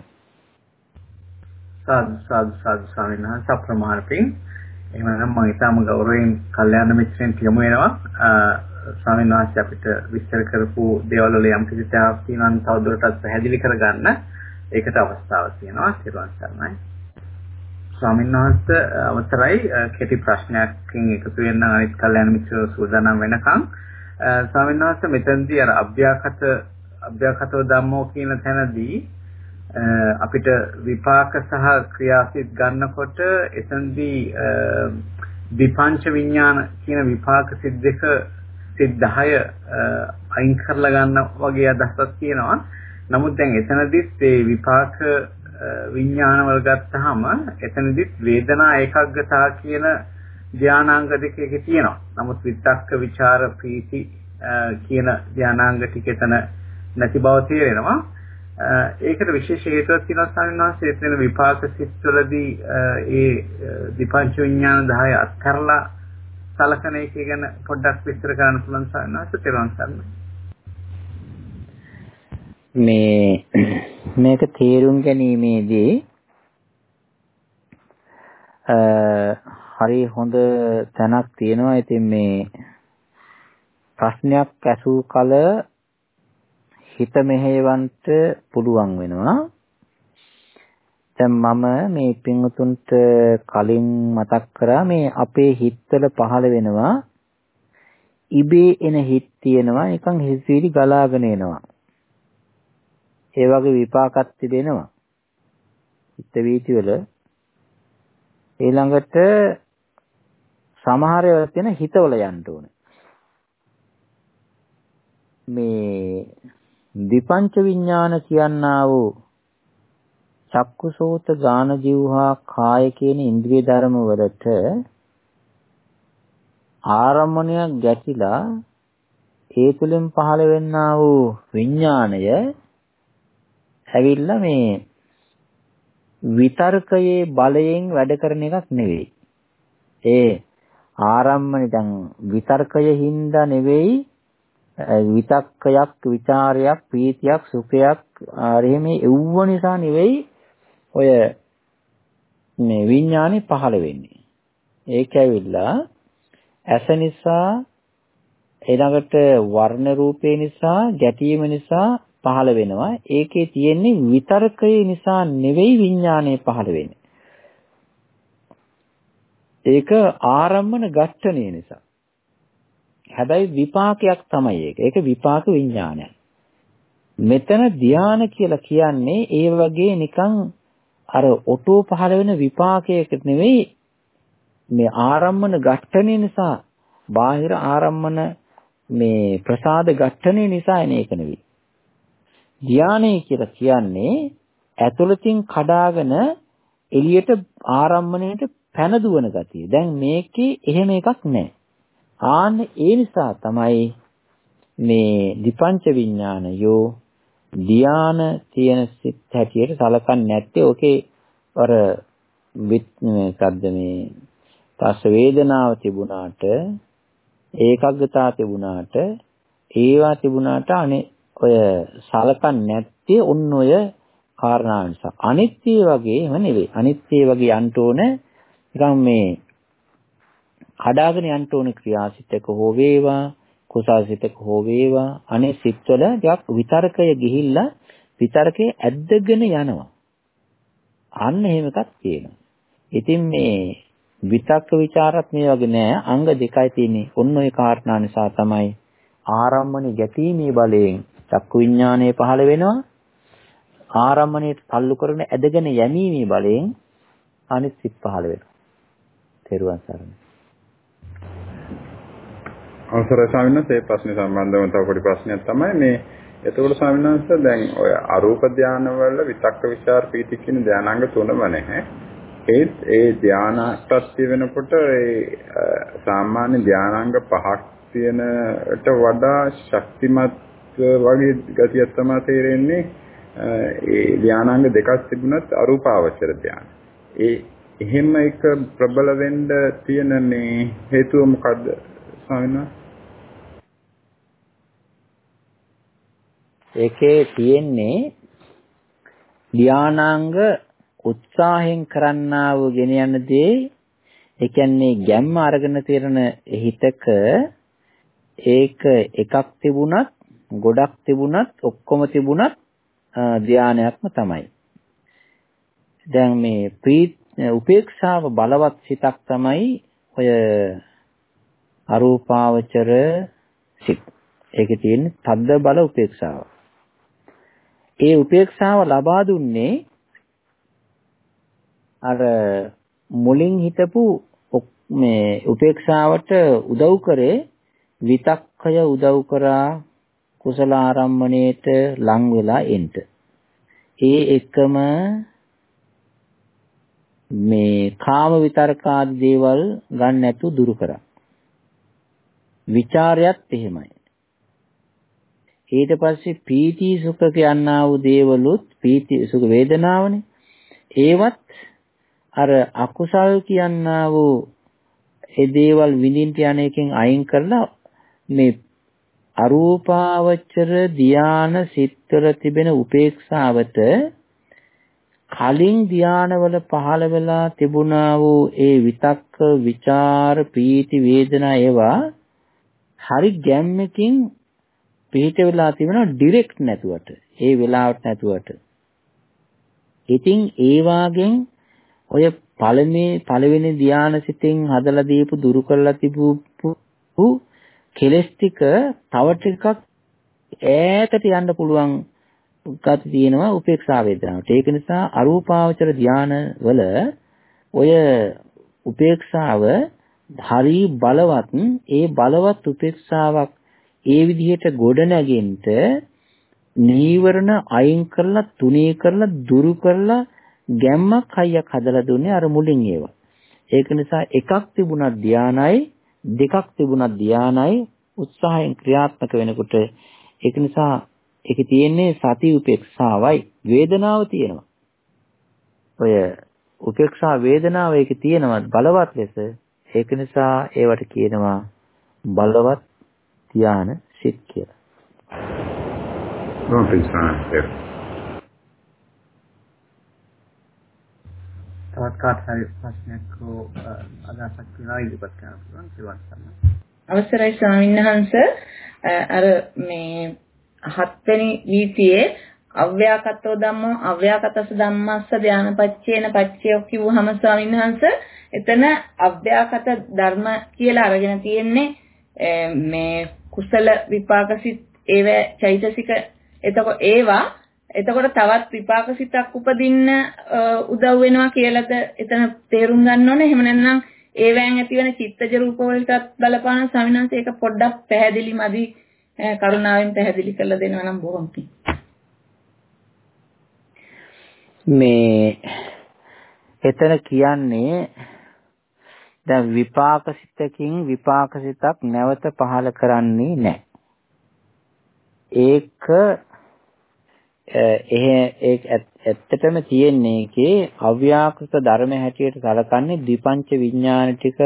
සාදු සාදු සාදු ස්වාමීන් වහන්සේ. අප්‍රමාණ පින් එහෙනම් මම ඊටම ගෞරවයෙන් කල්යාණ මිත්‍රයන් කියමු වෙනවා. ස්වාමීන් වහන්සේ අපිට විස්තර කරපු දේවල් වල යම් කිසි තැනක් තියෙනවා නම් තවදුරටත් පැහැදිලි කරගන්න ඒකට අවස්ථාවක් තියෙනවා. සිරුවන් සරණයි. ස්වාමීන් වහන්සේ අවසරයි. කෙටි ප්‍රශ්නයක්කින් එකතු වෙන අනිත් කල්යනා මිත්‍රව සූදානම් වෙනකන් ස්වාමීන් වහන්සේ මෙතනදී අර අභ්‍යාකත අභ්‍යාකතව ධම්මෝ කියන තැනදී අපිට විපාක සහ ක්‍රියාසිට ගන්නකොට එතනදී විපංච විඥාන කියන විපාක සිත් දෙක සිත් 10 අයින් කරලා ගන්න වගේ අදහසක් තියෙනවා. නමුත් දැන් එතනදිත් ඒ විපාක විඥාන වල ගත්තාම එතනදිත් වේදනා ඒකග්ගතා කියන ධානාංග දෙකක තියෙනවා. නමුත් විතක්ක ਵਿਚාර ප්‍රීති කියන ධානාංග ටික එතන නැති බව තේරෙනවා. ඒකට විශේෂ හේතුවක් තියෙනවා ස්වාමීන් වහන්සේ එතන විපාක සිත්වලදී ඒ දීපංච විඥාන 10 අත්හැරලා සලකන එක ගැන පොඩ්ඩක් විස්තර කරන්න පුළුවන් සන්නස තේරුම් ගන්න. මේ මේක තේරුම් ගැනීමේදී හරි හොඳ තැනක් තියෙනවා. ඉතින් මේ ප්‍රශ්නයක් ඇසූ කල හිත මෙහෙයවන්ට පුළුවන් වෙනවා. දැන් මම මේ පින්වුතුන්ට කලින් මතක් කරා මේ අපේ හිතවල පහළ වෙනවා ඉබේ එන හිත් තියෙනවා නිකන් හිස්විලි ගලාගෙන එනවා. ඒ වගේ විපාකත් තිබෙනවා. චිත්ත වීති වල ඊළඟට සමහර ඒවා තියෙන හිතවල යන්න ඕනේ. මේ විපංච විඥාන කියනා වූ චක්කුසෝත ගාන જીවහා කාය කියන ඉන්ද්‍රිය ධර්ම වලට ආරම්මණයක් ගැටිලා ඒ තුලින් පහළ වෙන්නා වූ විඥාණය ඇවිල්ලා මේ විතර්කයේ බලයෙන් වැඩ කරන එකක් නෙවෙයි. ඒ ආරම්මණය දැන් විතර්කයේ හින්දා නෙවෙයි විතක්කයක් ਵਿਚාරයක් ප්‍රීතියක් සුඛයක් ආරෙමේ එව්ව නිසා නෙවෙයි ඔය මේ විඥානේ පහළ වෙන්නේ. ඒක ඇවිල්ලා ඇස නිසා ඊළඟට වර්ණ රූපේ නිසා ගැටීම නිසා පහළ වෙනවා. ඒකේ තියෙන්නේ විතර්කයේ නිසා නෙවෙයි විඥානය පහළ වෙන්නේ. ඒක ආරම්මන ඝට්ටණය නිසා. හැබැයි විපාකයක් තමයි ඒක. ඒක විපාක විඥානයක්. මෙතන ධාන කියලා කියන්නේ ඒ වගේ නිකන් අර ඔටෝ පහළ වෙන විපාකයකට නෙවෙයි මේ ආරම්මන ඝට්ටණය නිසා බාහිර ආරම්මන මේ ප්‍රසාද ඝට්ටණය නිසා එන එක නෙවෙයි. ධානය කියලා කියන්නේ ඇතුළතින් කඩාගෙන එළියට ආරම්මණයට පැන දුවන ගතිය. දැන් මේකේ එහෙම එකක් නැහැ. ආන්න ඒ නිසා තමයි මේ දීපංච විඥානයෝ ධාන තියෙන සිත් හැටියට සලකන්නේ නැත්තේ. ඕකේ අර මොකද්ද මේ පස්ස වේදනාව තිබුණාට ඒකග්ගතාව තිබුණාට ඒවා තිබුණාට අනේ ඔය සලකන්නේ නැත්තේ ඔන්න ඔය කාරණා නිසා. අනිත්‍ය වගේම නෙවෙයි. අනිත්‍ය වගේ යන්න ඕන නිකන් මේ කඩාගෙන යන්න ඕන ක්‍රියාසිතක හෝ වේවා කුසාසිතක හෝ වේවා අනේ සිත්වල ටිකක් විතර්කය ගිහිල්ලා විතර්කයේ ඇද්දගෙන යනවා. අන්න එහෙම එකක් තියෙනවා. ඉතින් මේ විතක්ක ਵਿਚාරත් මේ වගේ නෑ අංග දෙකයි තියෙන්නේ. ඔන්න ඔය කාරණා නිසා තමයි ආරම්මණය ගැටීමේ බලයෙන් චක්කු විඥානය පහළ වෙනවා. ආරම්මණයට තල්ලු කරන ඇදගෙන යැමීමේ බලයෙන් අනිත් සිත් පහළ වෙනවා. තෙරුවන් සරණයි. අවසරයි ස්වාමීන් වහන්සේ මේ ප්‍රශ්නේ සම්බන්ධව තව පොඩි ප්‍රශ්නයක් තමයි මේ එතකොට ස්වාමීන් වහන්සේ දැන් ඔය අරූප ධානය වල විතක්ක ਵਿਚාර පීති කියන ධානාංග තුනම නැහැ. ඒත් ඒ ධානාපත්‍ය වෙනකොට ඒ සාමාන්‍ය ධානාංග පහක් තියෙනට වඩා ශක්තිමත් වගේ ගතියක් තමයි තේරෙන්නේ ඒ ධානාංග දෙකක් තිබුණත් අරූපාවචර ධානය. ඒ එහෙම එක ප්‍රබල වෙන්න තියෙන මේ හේතුව මොකද්ද ස්වාමීන් වහන්සේ? ඒකේ තියෙන්නේ ධානාංග උත්සාහයෙන් කරන්නා වූ ගෙන යන දේ ඒ කියන්නේ ගැම්ම අරගෙන තිරන හිතක ඒක එකක් තිබුණත් ගොඩක් තිබුණත් ඔක්කොම තිබුණත් ධානයක්ම තමයි. දැන් මේ උපේක්ෂාව බලවත් සිතක් තමයි ඔය අරූපාවචර සිත්. ඒකේ තියෙන තද්ද බල උපේක්ෂාව. ඒ උපේක්ෂාව ලබා දුන්නේ අර මුලින් හිටපු මේ උපේක්ෂාවට උදව් කරේ විතක්කය උදව් කරා කුසල ආරම්මණයට ලං වෙලා එන්න. ඒ එකම මේ කාම විතරකාදී දේවල් ගන්න නැතු දුරු කරා. ਵਿਚාරයත් එහෙමයි. ඊට පස්සේ පීති සුඛ කියනා වූ දේවලුත් පීති සුඛ වේදනාවනේ. ඒවත් අර අකුසල් කියනා වූ ඒ දේවල් විඳින්න යන එකෙන් අයින් කරලා මේ අරූපාවචර ධාන සිත්වල තිබෙන උපේක්ෂාවට කලින් ධානවල පහළ වෙලා තිබුණා වූ ඒ විතක්ක ਵਿਚාර පීති වේදනා ඒවා හරි ගැම්මකින් පිට වෙලා තිබෙනවා ඩිරෙක්ට් නැතුවට. ඒ වෙලාවට නැතුවට. ඉතින් ඒ වාගෙන් ඔය පළමේ පළවෙනි ධානසිතෙන් හදලා දීපු දුරු කරලා තිබූ කෙලස් ටික තව ටිකක් ඈතට යන්න පුළුවන් ගති තියෙනවා උපේක්ෂා වේදනාවට. ඒක නිසා අරූපාවචර ධාන වල ඔය උපේක්ෂාව හරි බලවත් ඒ බලවත් උපේක්ෂාවක් ඒ විදිහට ගොඩ නැගෙන්න නීවරණ අයින් කරලා තුනී කරලා දුරු කරලා ගැම්මක් හයියක් හදලා දුන්නේ අර මුලින් ඒවා. ඒක නිසා එකක් තිබුණා ධානයයි දෙකක් තිබුණා ධානයයි උත්සාහයෙන් ක්‍රියාත්මක වෙනකොට ඒක නිසා ඒකේ තියෙන්නේ සති උපේක්ෂාවයි වේදනාව තියෙනවා. ඔය උපේක්ෂා වේදනාව ඒකේ තියෙනවා බලවත් ලෙස. ඒක නිසා ඒවට කියනවා බලවත් ධාන සිත් කියලා. නොපින්සාන්තේ. තවත් කාට හරි ප්‍රශ්නයක් හෝ අදහසක් තියෙනවා ඉදිරිපත් කරන්න පුළුවන්. කියලා ගන්න. අවසරයි ස්වාමින්වහන්ස අර මේ හත්වෙනි වීතියේ අව්‍යාකතෝ ධම්මෝ අව්‍යාකතස ධම්මස්ස ධානපච්චේන පච්චයෝ කිව්වහම ස්වාමින්වහන්ස එතන අව්‍යාකත ධර්ම කියලා අරගෙන තියෙන්නේ මේ කුසල විපාකසිත ඒව චෛතසික. එතකොට ඒවා එතකොට තවත් විපාක සිතක් උපදින්න උදව් වෙනවා කියලාද එතන තේරුම් ගන්න ඕනේ. එහෙම නැත්නම් ඒවෙන් ඇතිවන චිත්තජ රූප වලටත් බලපාන ස්වාමීන් ඒක පොඩ්ඩක් පැහැදිලි මදි කරුණාවෙන් පැහැදිලි කරලා දෙනවා නම් බොහොම පිං. මේ එතන කියන්නේ දැන් විපාක සිතකින් විපාක සිතක් නැවත පහල කරන්නේ නැහැ. ඒක ඒ ඇත්තටම තියෙන්නේ ඒකේ අව්‍යාකෘත ධර්ම හැටියට සලකන්නේ ද්විපංච විඥාන ටික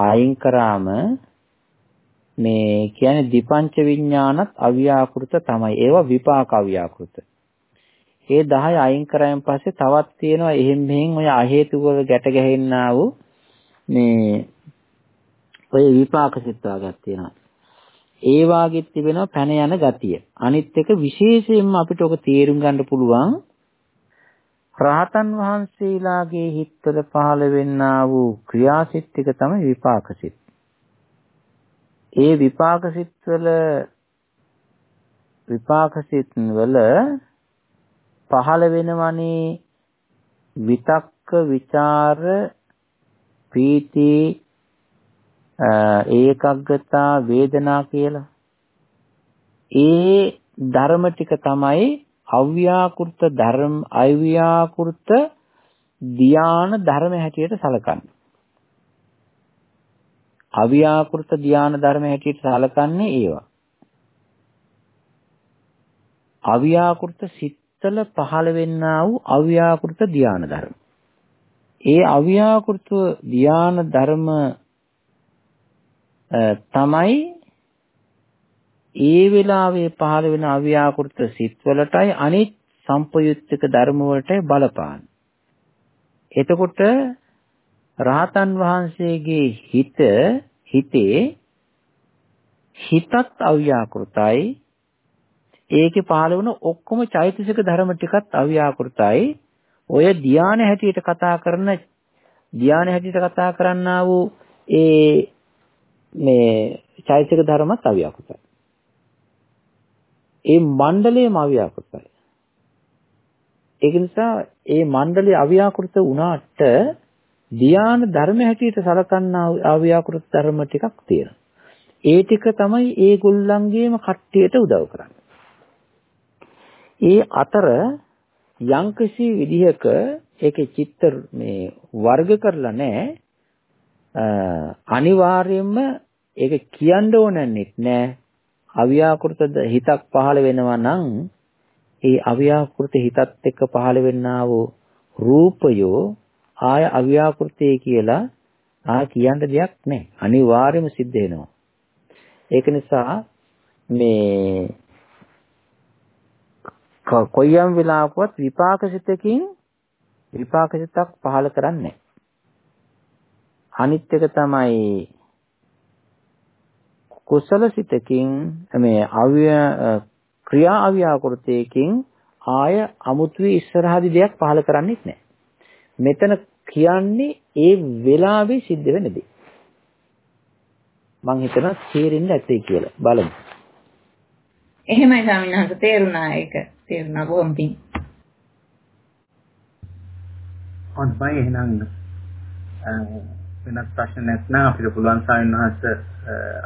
අයින් කරාම මේ කියන්නේ ද්විපංච විඥානත් අව්‍යාකෘත තමයි. ඒවා විපාක අව්‍යාකෘත. ඒ 10 අයින් කරායින් පස්සේ තවත් තියෙනවා එහෙන් මෙහෙන් ඔය අහේතුක වල ගැට ගැහෙන්නා වූ මේ ඔය විපාක සිත් වාගක් තියෙනවා. ඒ වාගෙත් තිබෙනවා පැන යන ගතිය. අනිත් එක විශේෂයෙන්ම අපිට ඔක තේරුම් ගන්න පුළුවන් රහතන් වහන්සේලාගේ හිත්වල පහළ වෙන්නා වූ ක්‍රියාසිට ටික තමයි විපාකසිට. ඒ විපාකසිට වල විපාකසිට වල පහළ වෙනවනේ විතක්ක ਵਿਚාර පීති ඒකග්ගතා වේදනා කියලා. ඒ ධර්ම ටික තමයි අව්‍යාකෘත ධර්ම අව්‍යාකෘත ධාන ධර්ම හැටියට සැලකන්නේ. අව්‍යාකෘත ධාන ධර්ම හැටියට සැලකන්නේ ඒවා. අව්‍යාකෘත සිත්තල පහළ වෙන්නා වූ අව්‍යාකෘත ධාන ධර්ම. ඒ අව්‍යාකෘත ධාන ධර්ම තමයි ඒ වෙලාවේ පහළ වෙන අව්‍යාකෘත සිත් වලටයි අනිත් සම්පයුත්තක ධර්ම වලටයි බලපාන. එතකොට රහතන් වහන්සේගේ හිත හිතේ හිතත් අව්‍යාකෘතයි ඒකේ පහළ වුණ ඔක්කොම චෛතසික ධර්ම ටිකත් අව්‍යාකෘතයි ඔය ධානය හැටියට කතා කරන ධානය හැටියට කතා කරන්නා වූ ඒ මේ චෛතසික ධර්මත් අව්‍යාකෘතයි. ඒ මණ්ඩලයේම අව්‍යාකෘතයි. ඒක නිසා ඒ මණ්ඩලය අව්‍යාකෘත වුණාට ධ්‍යාන ධර්ම හැටියට සලකන්න අව්‍යාකෘත ධර්ම ටිකක් තියෙනවා. ඒ ටික තමයි ඒගොල්ලන්ගේම කට්ටියට උදව් කරන්නේ. ඒ අතර යම්කිසි විදිහක ඒකේ චිත්ත මේ වර්ග කරලා නැහැ. අනිවාර්යයෙන්ම ඒක කියන්න ඕනන්නේත් නෑ. අව්‍යාකෘත හිතක් පහළ වෙනවා නම් ඒ අව්‍යාකෘත හිතත් එක්ක පහළ වෙන්නා වූ රූපයෝ ආය අව්‍යාකෘතේ කියලා ආ කියන්න දෙයක් නැහැ. අනිවාර්යයෙන්ම සිද්ධ වෙනවා. ඒක නිසා මේ කොයියම් වෙලාවකවත් විපාකසිතකින් විපාකසිතක් පහළ කරන්නේ අනිත් එක තමයි කුසල සිතකින් මේ අව්‍ය ක්‍රියා අව්‍යාකෘතයකින් ආය අමුතුවේ ඉස්සරහදී දෙයක් පහල කරන්නේත් නැහැ. මෙතන කියන්නේ ඒ වෙලාවේ සිද්ධ වෙන දේ. මම හිතනවා තේරෙන්න ඇති කියලා. බලමු. එහෙමයි ස්වාමීන් වහන්සේ තේරුණා ඒක. තේරුණා බොහොම පිං. හොඳයි එහෙනම් වෙනත් ප්‍රශ්න නැත්නම් අපිට පුළුවන් ස්වාමීන් වහන්සේ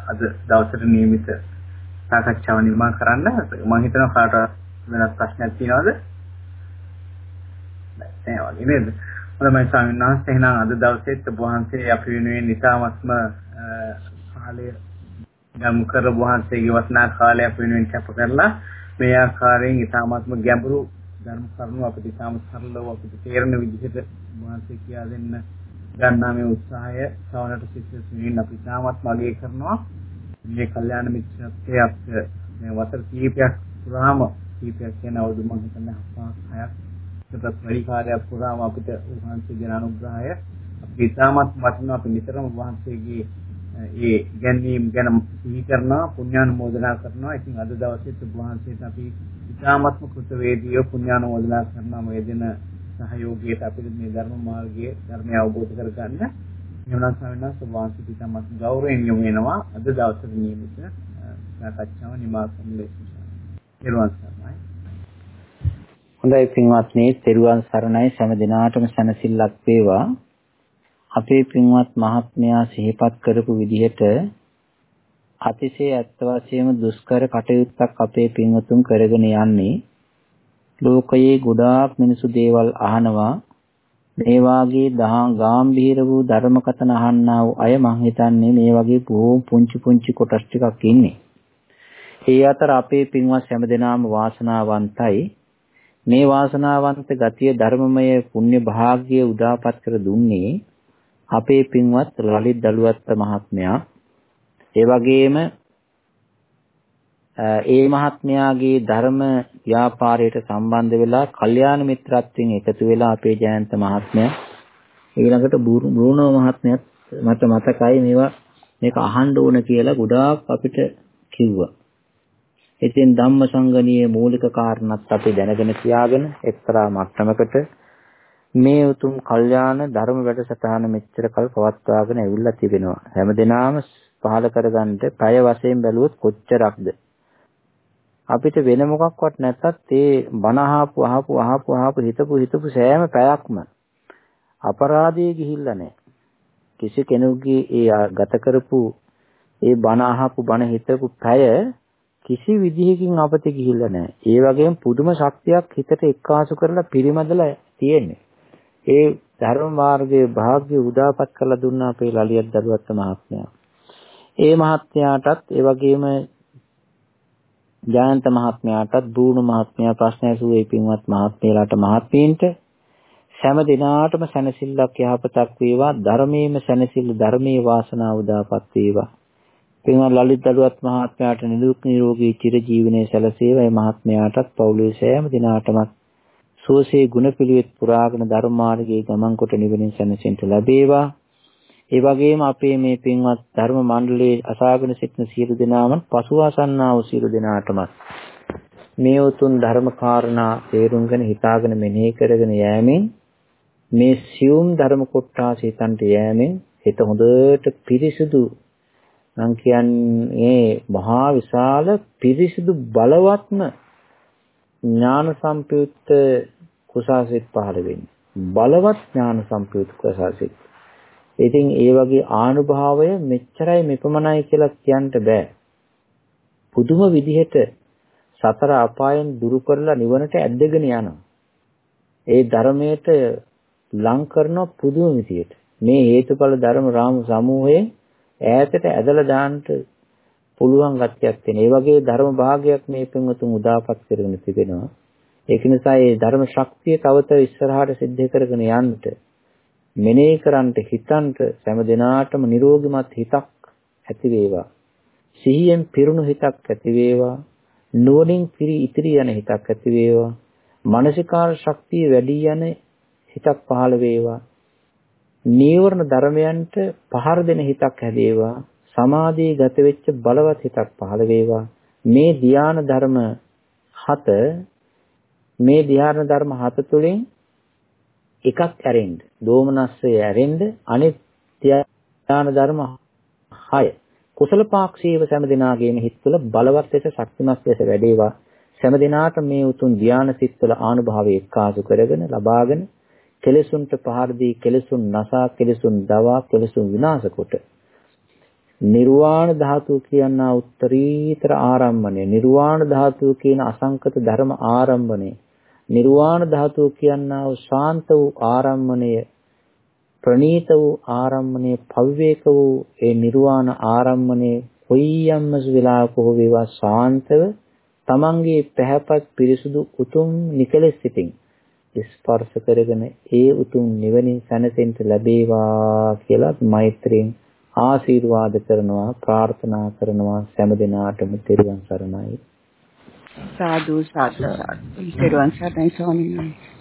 අද දවසට නියමිත සාකච්ඡාව නිර්මාණ කරන්න. මම හිතනවා කාටවත් වෙනත් ප්‍රශ්නයක් තියෙනවද? නැහැ වගේ නේද? හොඳයි ස්වාමීන් වහන්සේ එහෙනම් අද දවසේත් ඔබ වහන්සේ අපි වෙනුවෙන් ඉතාමත්ම කාලය ගම් කර වහන්සේගේ වටිනා කාලය අපි වෙනුවෙන් කැප කරලා මේ ආකාරයෙන් ඉතාමත්ම ගැඹුරු ධර්ම කරුණු අපිට ඉතාම සරලව අපිට තේරෙන විදිහට වහන්සේ කියා දෙන්න ගන්නා මේ උත්සාහය සවනට සිසිල් අපි ඉතාමත් මගේ කරනවා. මේ කල්යාණ මිත්‍රත්වයේ මේ වසර කීපයක් පුරාම කීපයක් කියන අවුරුදු මම හිතන්නේ හපක් හයක් ඒකත් වැඩි කාර්යයක් පුරාම අපිට වහන්සේගේ අනුග්‍රහය අපි ඉතාමත් වටිනවා. අපි නිතරම වහන්සේගේ ඒ ගැන්වීම් ගැන සිහි කරනවා පුණ්‍යානුමෝදනා කරනවා. ඉතින් අද දවසේත් වහන්සේට අපි ඉතාමත්ම කෘතවේදීව පුණ්‍යානුමෝදනා කරනවා. මේ දෙන සහයෝගයට අපිට මේ ධර්ම මාර්ගයේ ධර්මය අවබෝධ කරගන්න. එවනම් ස්වාමීන් වහන්සේ වාසිත ඉතාමත් ගෞරවයෙන් යොමු වෙනවා අද දවසේ නියමිත සාකච්ඡාව නිමා කරන ලෙස. නිර්වාණ සරණයි. හොඳයි පින්වත්නි, තෙරුවන් සරණයි හැම දිනාටම සැනසෙල්ලක් වේවා. අපේ පින්වත් මහත්මයා සිහිපත් කරපු විදිහට අතිශය ඇත්ත වශයෙන්ම දුෂ්කර කටයුත්තක් අපේ පින්වතුන් කරගෙන යන්නේ ලෝකයේ ගොඩාක් මිනිසු දේවල් අහනවා මේ වාගේ දහම් ගාම්භීර වූ ධර්ම කතන අහන්නා වූ අය මං හිතන්නේ මේ වගේ බොහොම පුංචි පුංචි කොටස් ටිකක් ඉන්නේ. ඒ අතර අපේ පින්වත් හැමදෙනාම වාසනාවන්තයි. මේ වාසනාවන්ත ගතිය ධර්මමය පුණ්‍ය භාග්‍ය උදාපත් කර දුන්නේ අපේ පින්වත් ලලිත් දලුවත්ත මහත්මයා ඒ වගේම ඒ මහත්මයාගේ ධර්ම ව්‍යාපාරයට සම්බන්ධ වෙලා කල්යාණ මිත්‍රත්වයෙන් එකතු වෙලා අපේ ජයන්ත මහත්මයා ඊළඟට බ්‍රූනෝ මහත්මයාත් මට මතකයි මේවා මේක අහන්න ඕන කියලා ගොඩාක් අපිට කිව්වා. ඉතින් ධම්මසංගණීය මූලික කාරණාත් අපි දැනගෙන තියාගෙන එක්තරා මට්ටමකට මේ උතුම් කල්යාණ ධර්ම වැඩසටහන මෙච්චර කල් පවත්වාගෙන ඇවිල්ලා තිබෙනවා. හැමදෙනාම පහල කරගන්න පැය වශයෙන් බැලුවොත් කොච්චරක්ද? අපිට වෙන මොකක්වත් නැත්තත් ඒ බණ අහපු අහපු අහපු අහපු හිතපු හිතපු සෑම පැයක්ම අපරාධයේ ගිහිල්ලා නැහැ. කිසි කෙනෙකුගේ ඒ ගත කරපු ඒ බණ අහපු බණ හිතපු පැය කිසි විදිහකින් අපතේ ගිහිල්ලා නැහැ. ඒ වගේම පුදුම ශක්තියක් හිතට එක්කාසු කරලා පිරිමදලා තියෙන්නේ. ඒ ධර්ම මාර්ගයේ වාග්ය උදාපත් කළ දුන්නා අපේ ලලියත් දරුවත් මහත්මයා. ඒ මහත්මයාටත් ඒ වගේම ජයන්ත මහත්මයාටත් බූණු මහත්මයා ප්‍රශ්න ඇසුවේ පින්වත් මහත්මයාලාට මහත්මීන්ට සෑම දිනාටම සැනසෙල්ලක් යහපතක් වේවා ධර්මයේම සැනසෙල්ල ධර්මයේ වාසනාව උදාපත් වේවා. පින්වත් ලලිත් දරුවත් මහත්මයාට නිදුක් නිරෝගී චිරජීවනයේ සැලසේවා. ඒ මහත්මයාටත් පවුලේ සෑම දිනාටමත් සෝසේ ගුණපිළිවෙත් පුරාගෙන ධර්ම මාර්ගයේ ගමන් කොට නිවනින් සැනසෙන්න ලැබේවා. ඒ වගේම අපේ මේ පින්වත් ධර්ම මණ්ඩලයේ අසාගෙන සිටින සියලු දෙනාම පසුවාසන්නා වූ සියලු දෙනාටම මේ උතුම් ධර්ම කාරණා තේරුම්ගෙන හිතාගෙන මෙනෙහි කරගෙන යෑමෙන් මේ සියුම් ධර්ම කොටස හිතන්ට යෑමෙන් හිත හොඳට පිරිසිදු නම් කියන්නේ මහා විශාල පිරිසිදු බලවත්ම ඥාන සම්පයුක්ත කුසාසිත පහළ වෙන්නේ. බලවත් ඥාන සම්පයුක්ත කුසාසිත. ඉතින් ඒ වගේ ආනුභාවය මෙච්චරයි මෙපමණයි කියලා කියන්න බෑ. පුදුම විදිහට සතර අපායන් දුරු කරලා නිවනට ඇද්දගෙන යනවා. ඒ ධර්මයට ලං කරන පුදුම විදිහට මේ හේතුඵල ධර්ම රාම සමූහයෙන් ඈතට ඇදලා දාන්න පුළුවන් ගතියක් තියෙන. ඒ වගේ ධර්ම භාගයක් මේ පින්වතුන් උදාපත් කරගෙන තිබෙනවා. ඒක නිසා මේ ධර්ම ශක්තිය තවත ඉස්සරහට සිද්ධ කරගෙන යන්නට මෙනෙහි කරන්ට හිතන්ට හැම දිනාටම නිරෝගිමත් හිතක් ඇති වේවා. සිහියෙන් පිරුණු හිතක් ඇති වේවා. නුවණින් පිරි ඉතිරි යන හිතක් ඇති වේවා. මානසිකාර ශක්තිය වැඩි යන හිතක් පහළ වේවා. නීවරණ ධර්මයන්ට පහර දෙන හිතක් හැදේවා. සමාධියේ ගත වෙච්ච බලවත් හිතක් පහළ වේවා. මේ ධාන ධර්ම හත මේ ධාන ධර්ම හත තුළින් එකක් ඇරෙන්න. දෝමනස්සය ඇරෙන්න අනිත් ධාන ධර්ම 6 කුසල පාක්ෂීව සෑම දිනාගේම හිත් තුළ බලවත් ලෙස ශක්තිමත් ලෙස වැඩේවා. සෑම දිනාට මේ උතුම් ධානය සිත් තුළ ආනුභාවය එක්කාසු කරගෙන ලබාගෙන කෙලෙසුන්ට පහර දී කෙලෙසුන් නසා කෙලෙසුන් දවා කෙලෙසුන් විනාශ කොට නිර්වාණ ධාතුව කියනා උත්තරීතර ආරම්භණය නිර්වාණ ධාතුව කියන අසංකත ධර්ම ආරම්භණය නිර්වාණ ධාතුව කියනා වූ ශාන්ත වූ ආරම්භණය ප්‍රණීත වූ ආරම්භණය පවිවේක වූ ඒ නිර්වාණ ආරම්භණය කොයියම්ම වෙලාවක හෝ වේවා ශාන්තව තමන්ගේ පැහැපත් පිරිසුදු උතුම් නිකලෙස් සිටින් ස්පර්ශ කරගෙන ඒ උතුම් නිවනින් සැනසෙන්න ලැබේවා කියලා මෛත්‍රියෙන් ආශිර්වාද කරනවා ප්‍රාර්ථනා කරනවා. සෑම දිනාටම තෙරුවන් සරණයි. සාදු සාදු සාදු. තෙරුවන් සරණයි ස්වාමීන් වහන්සේ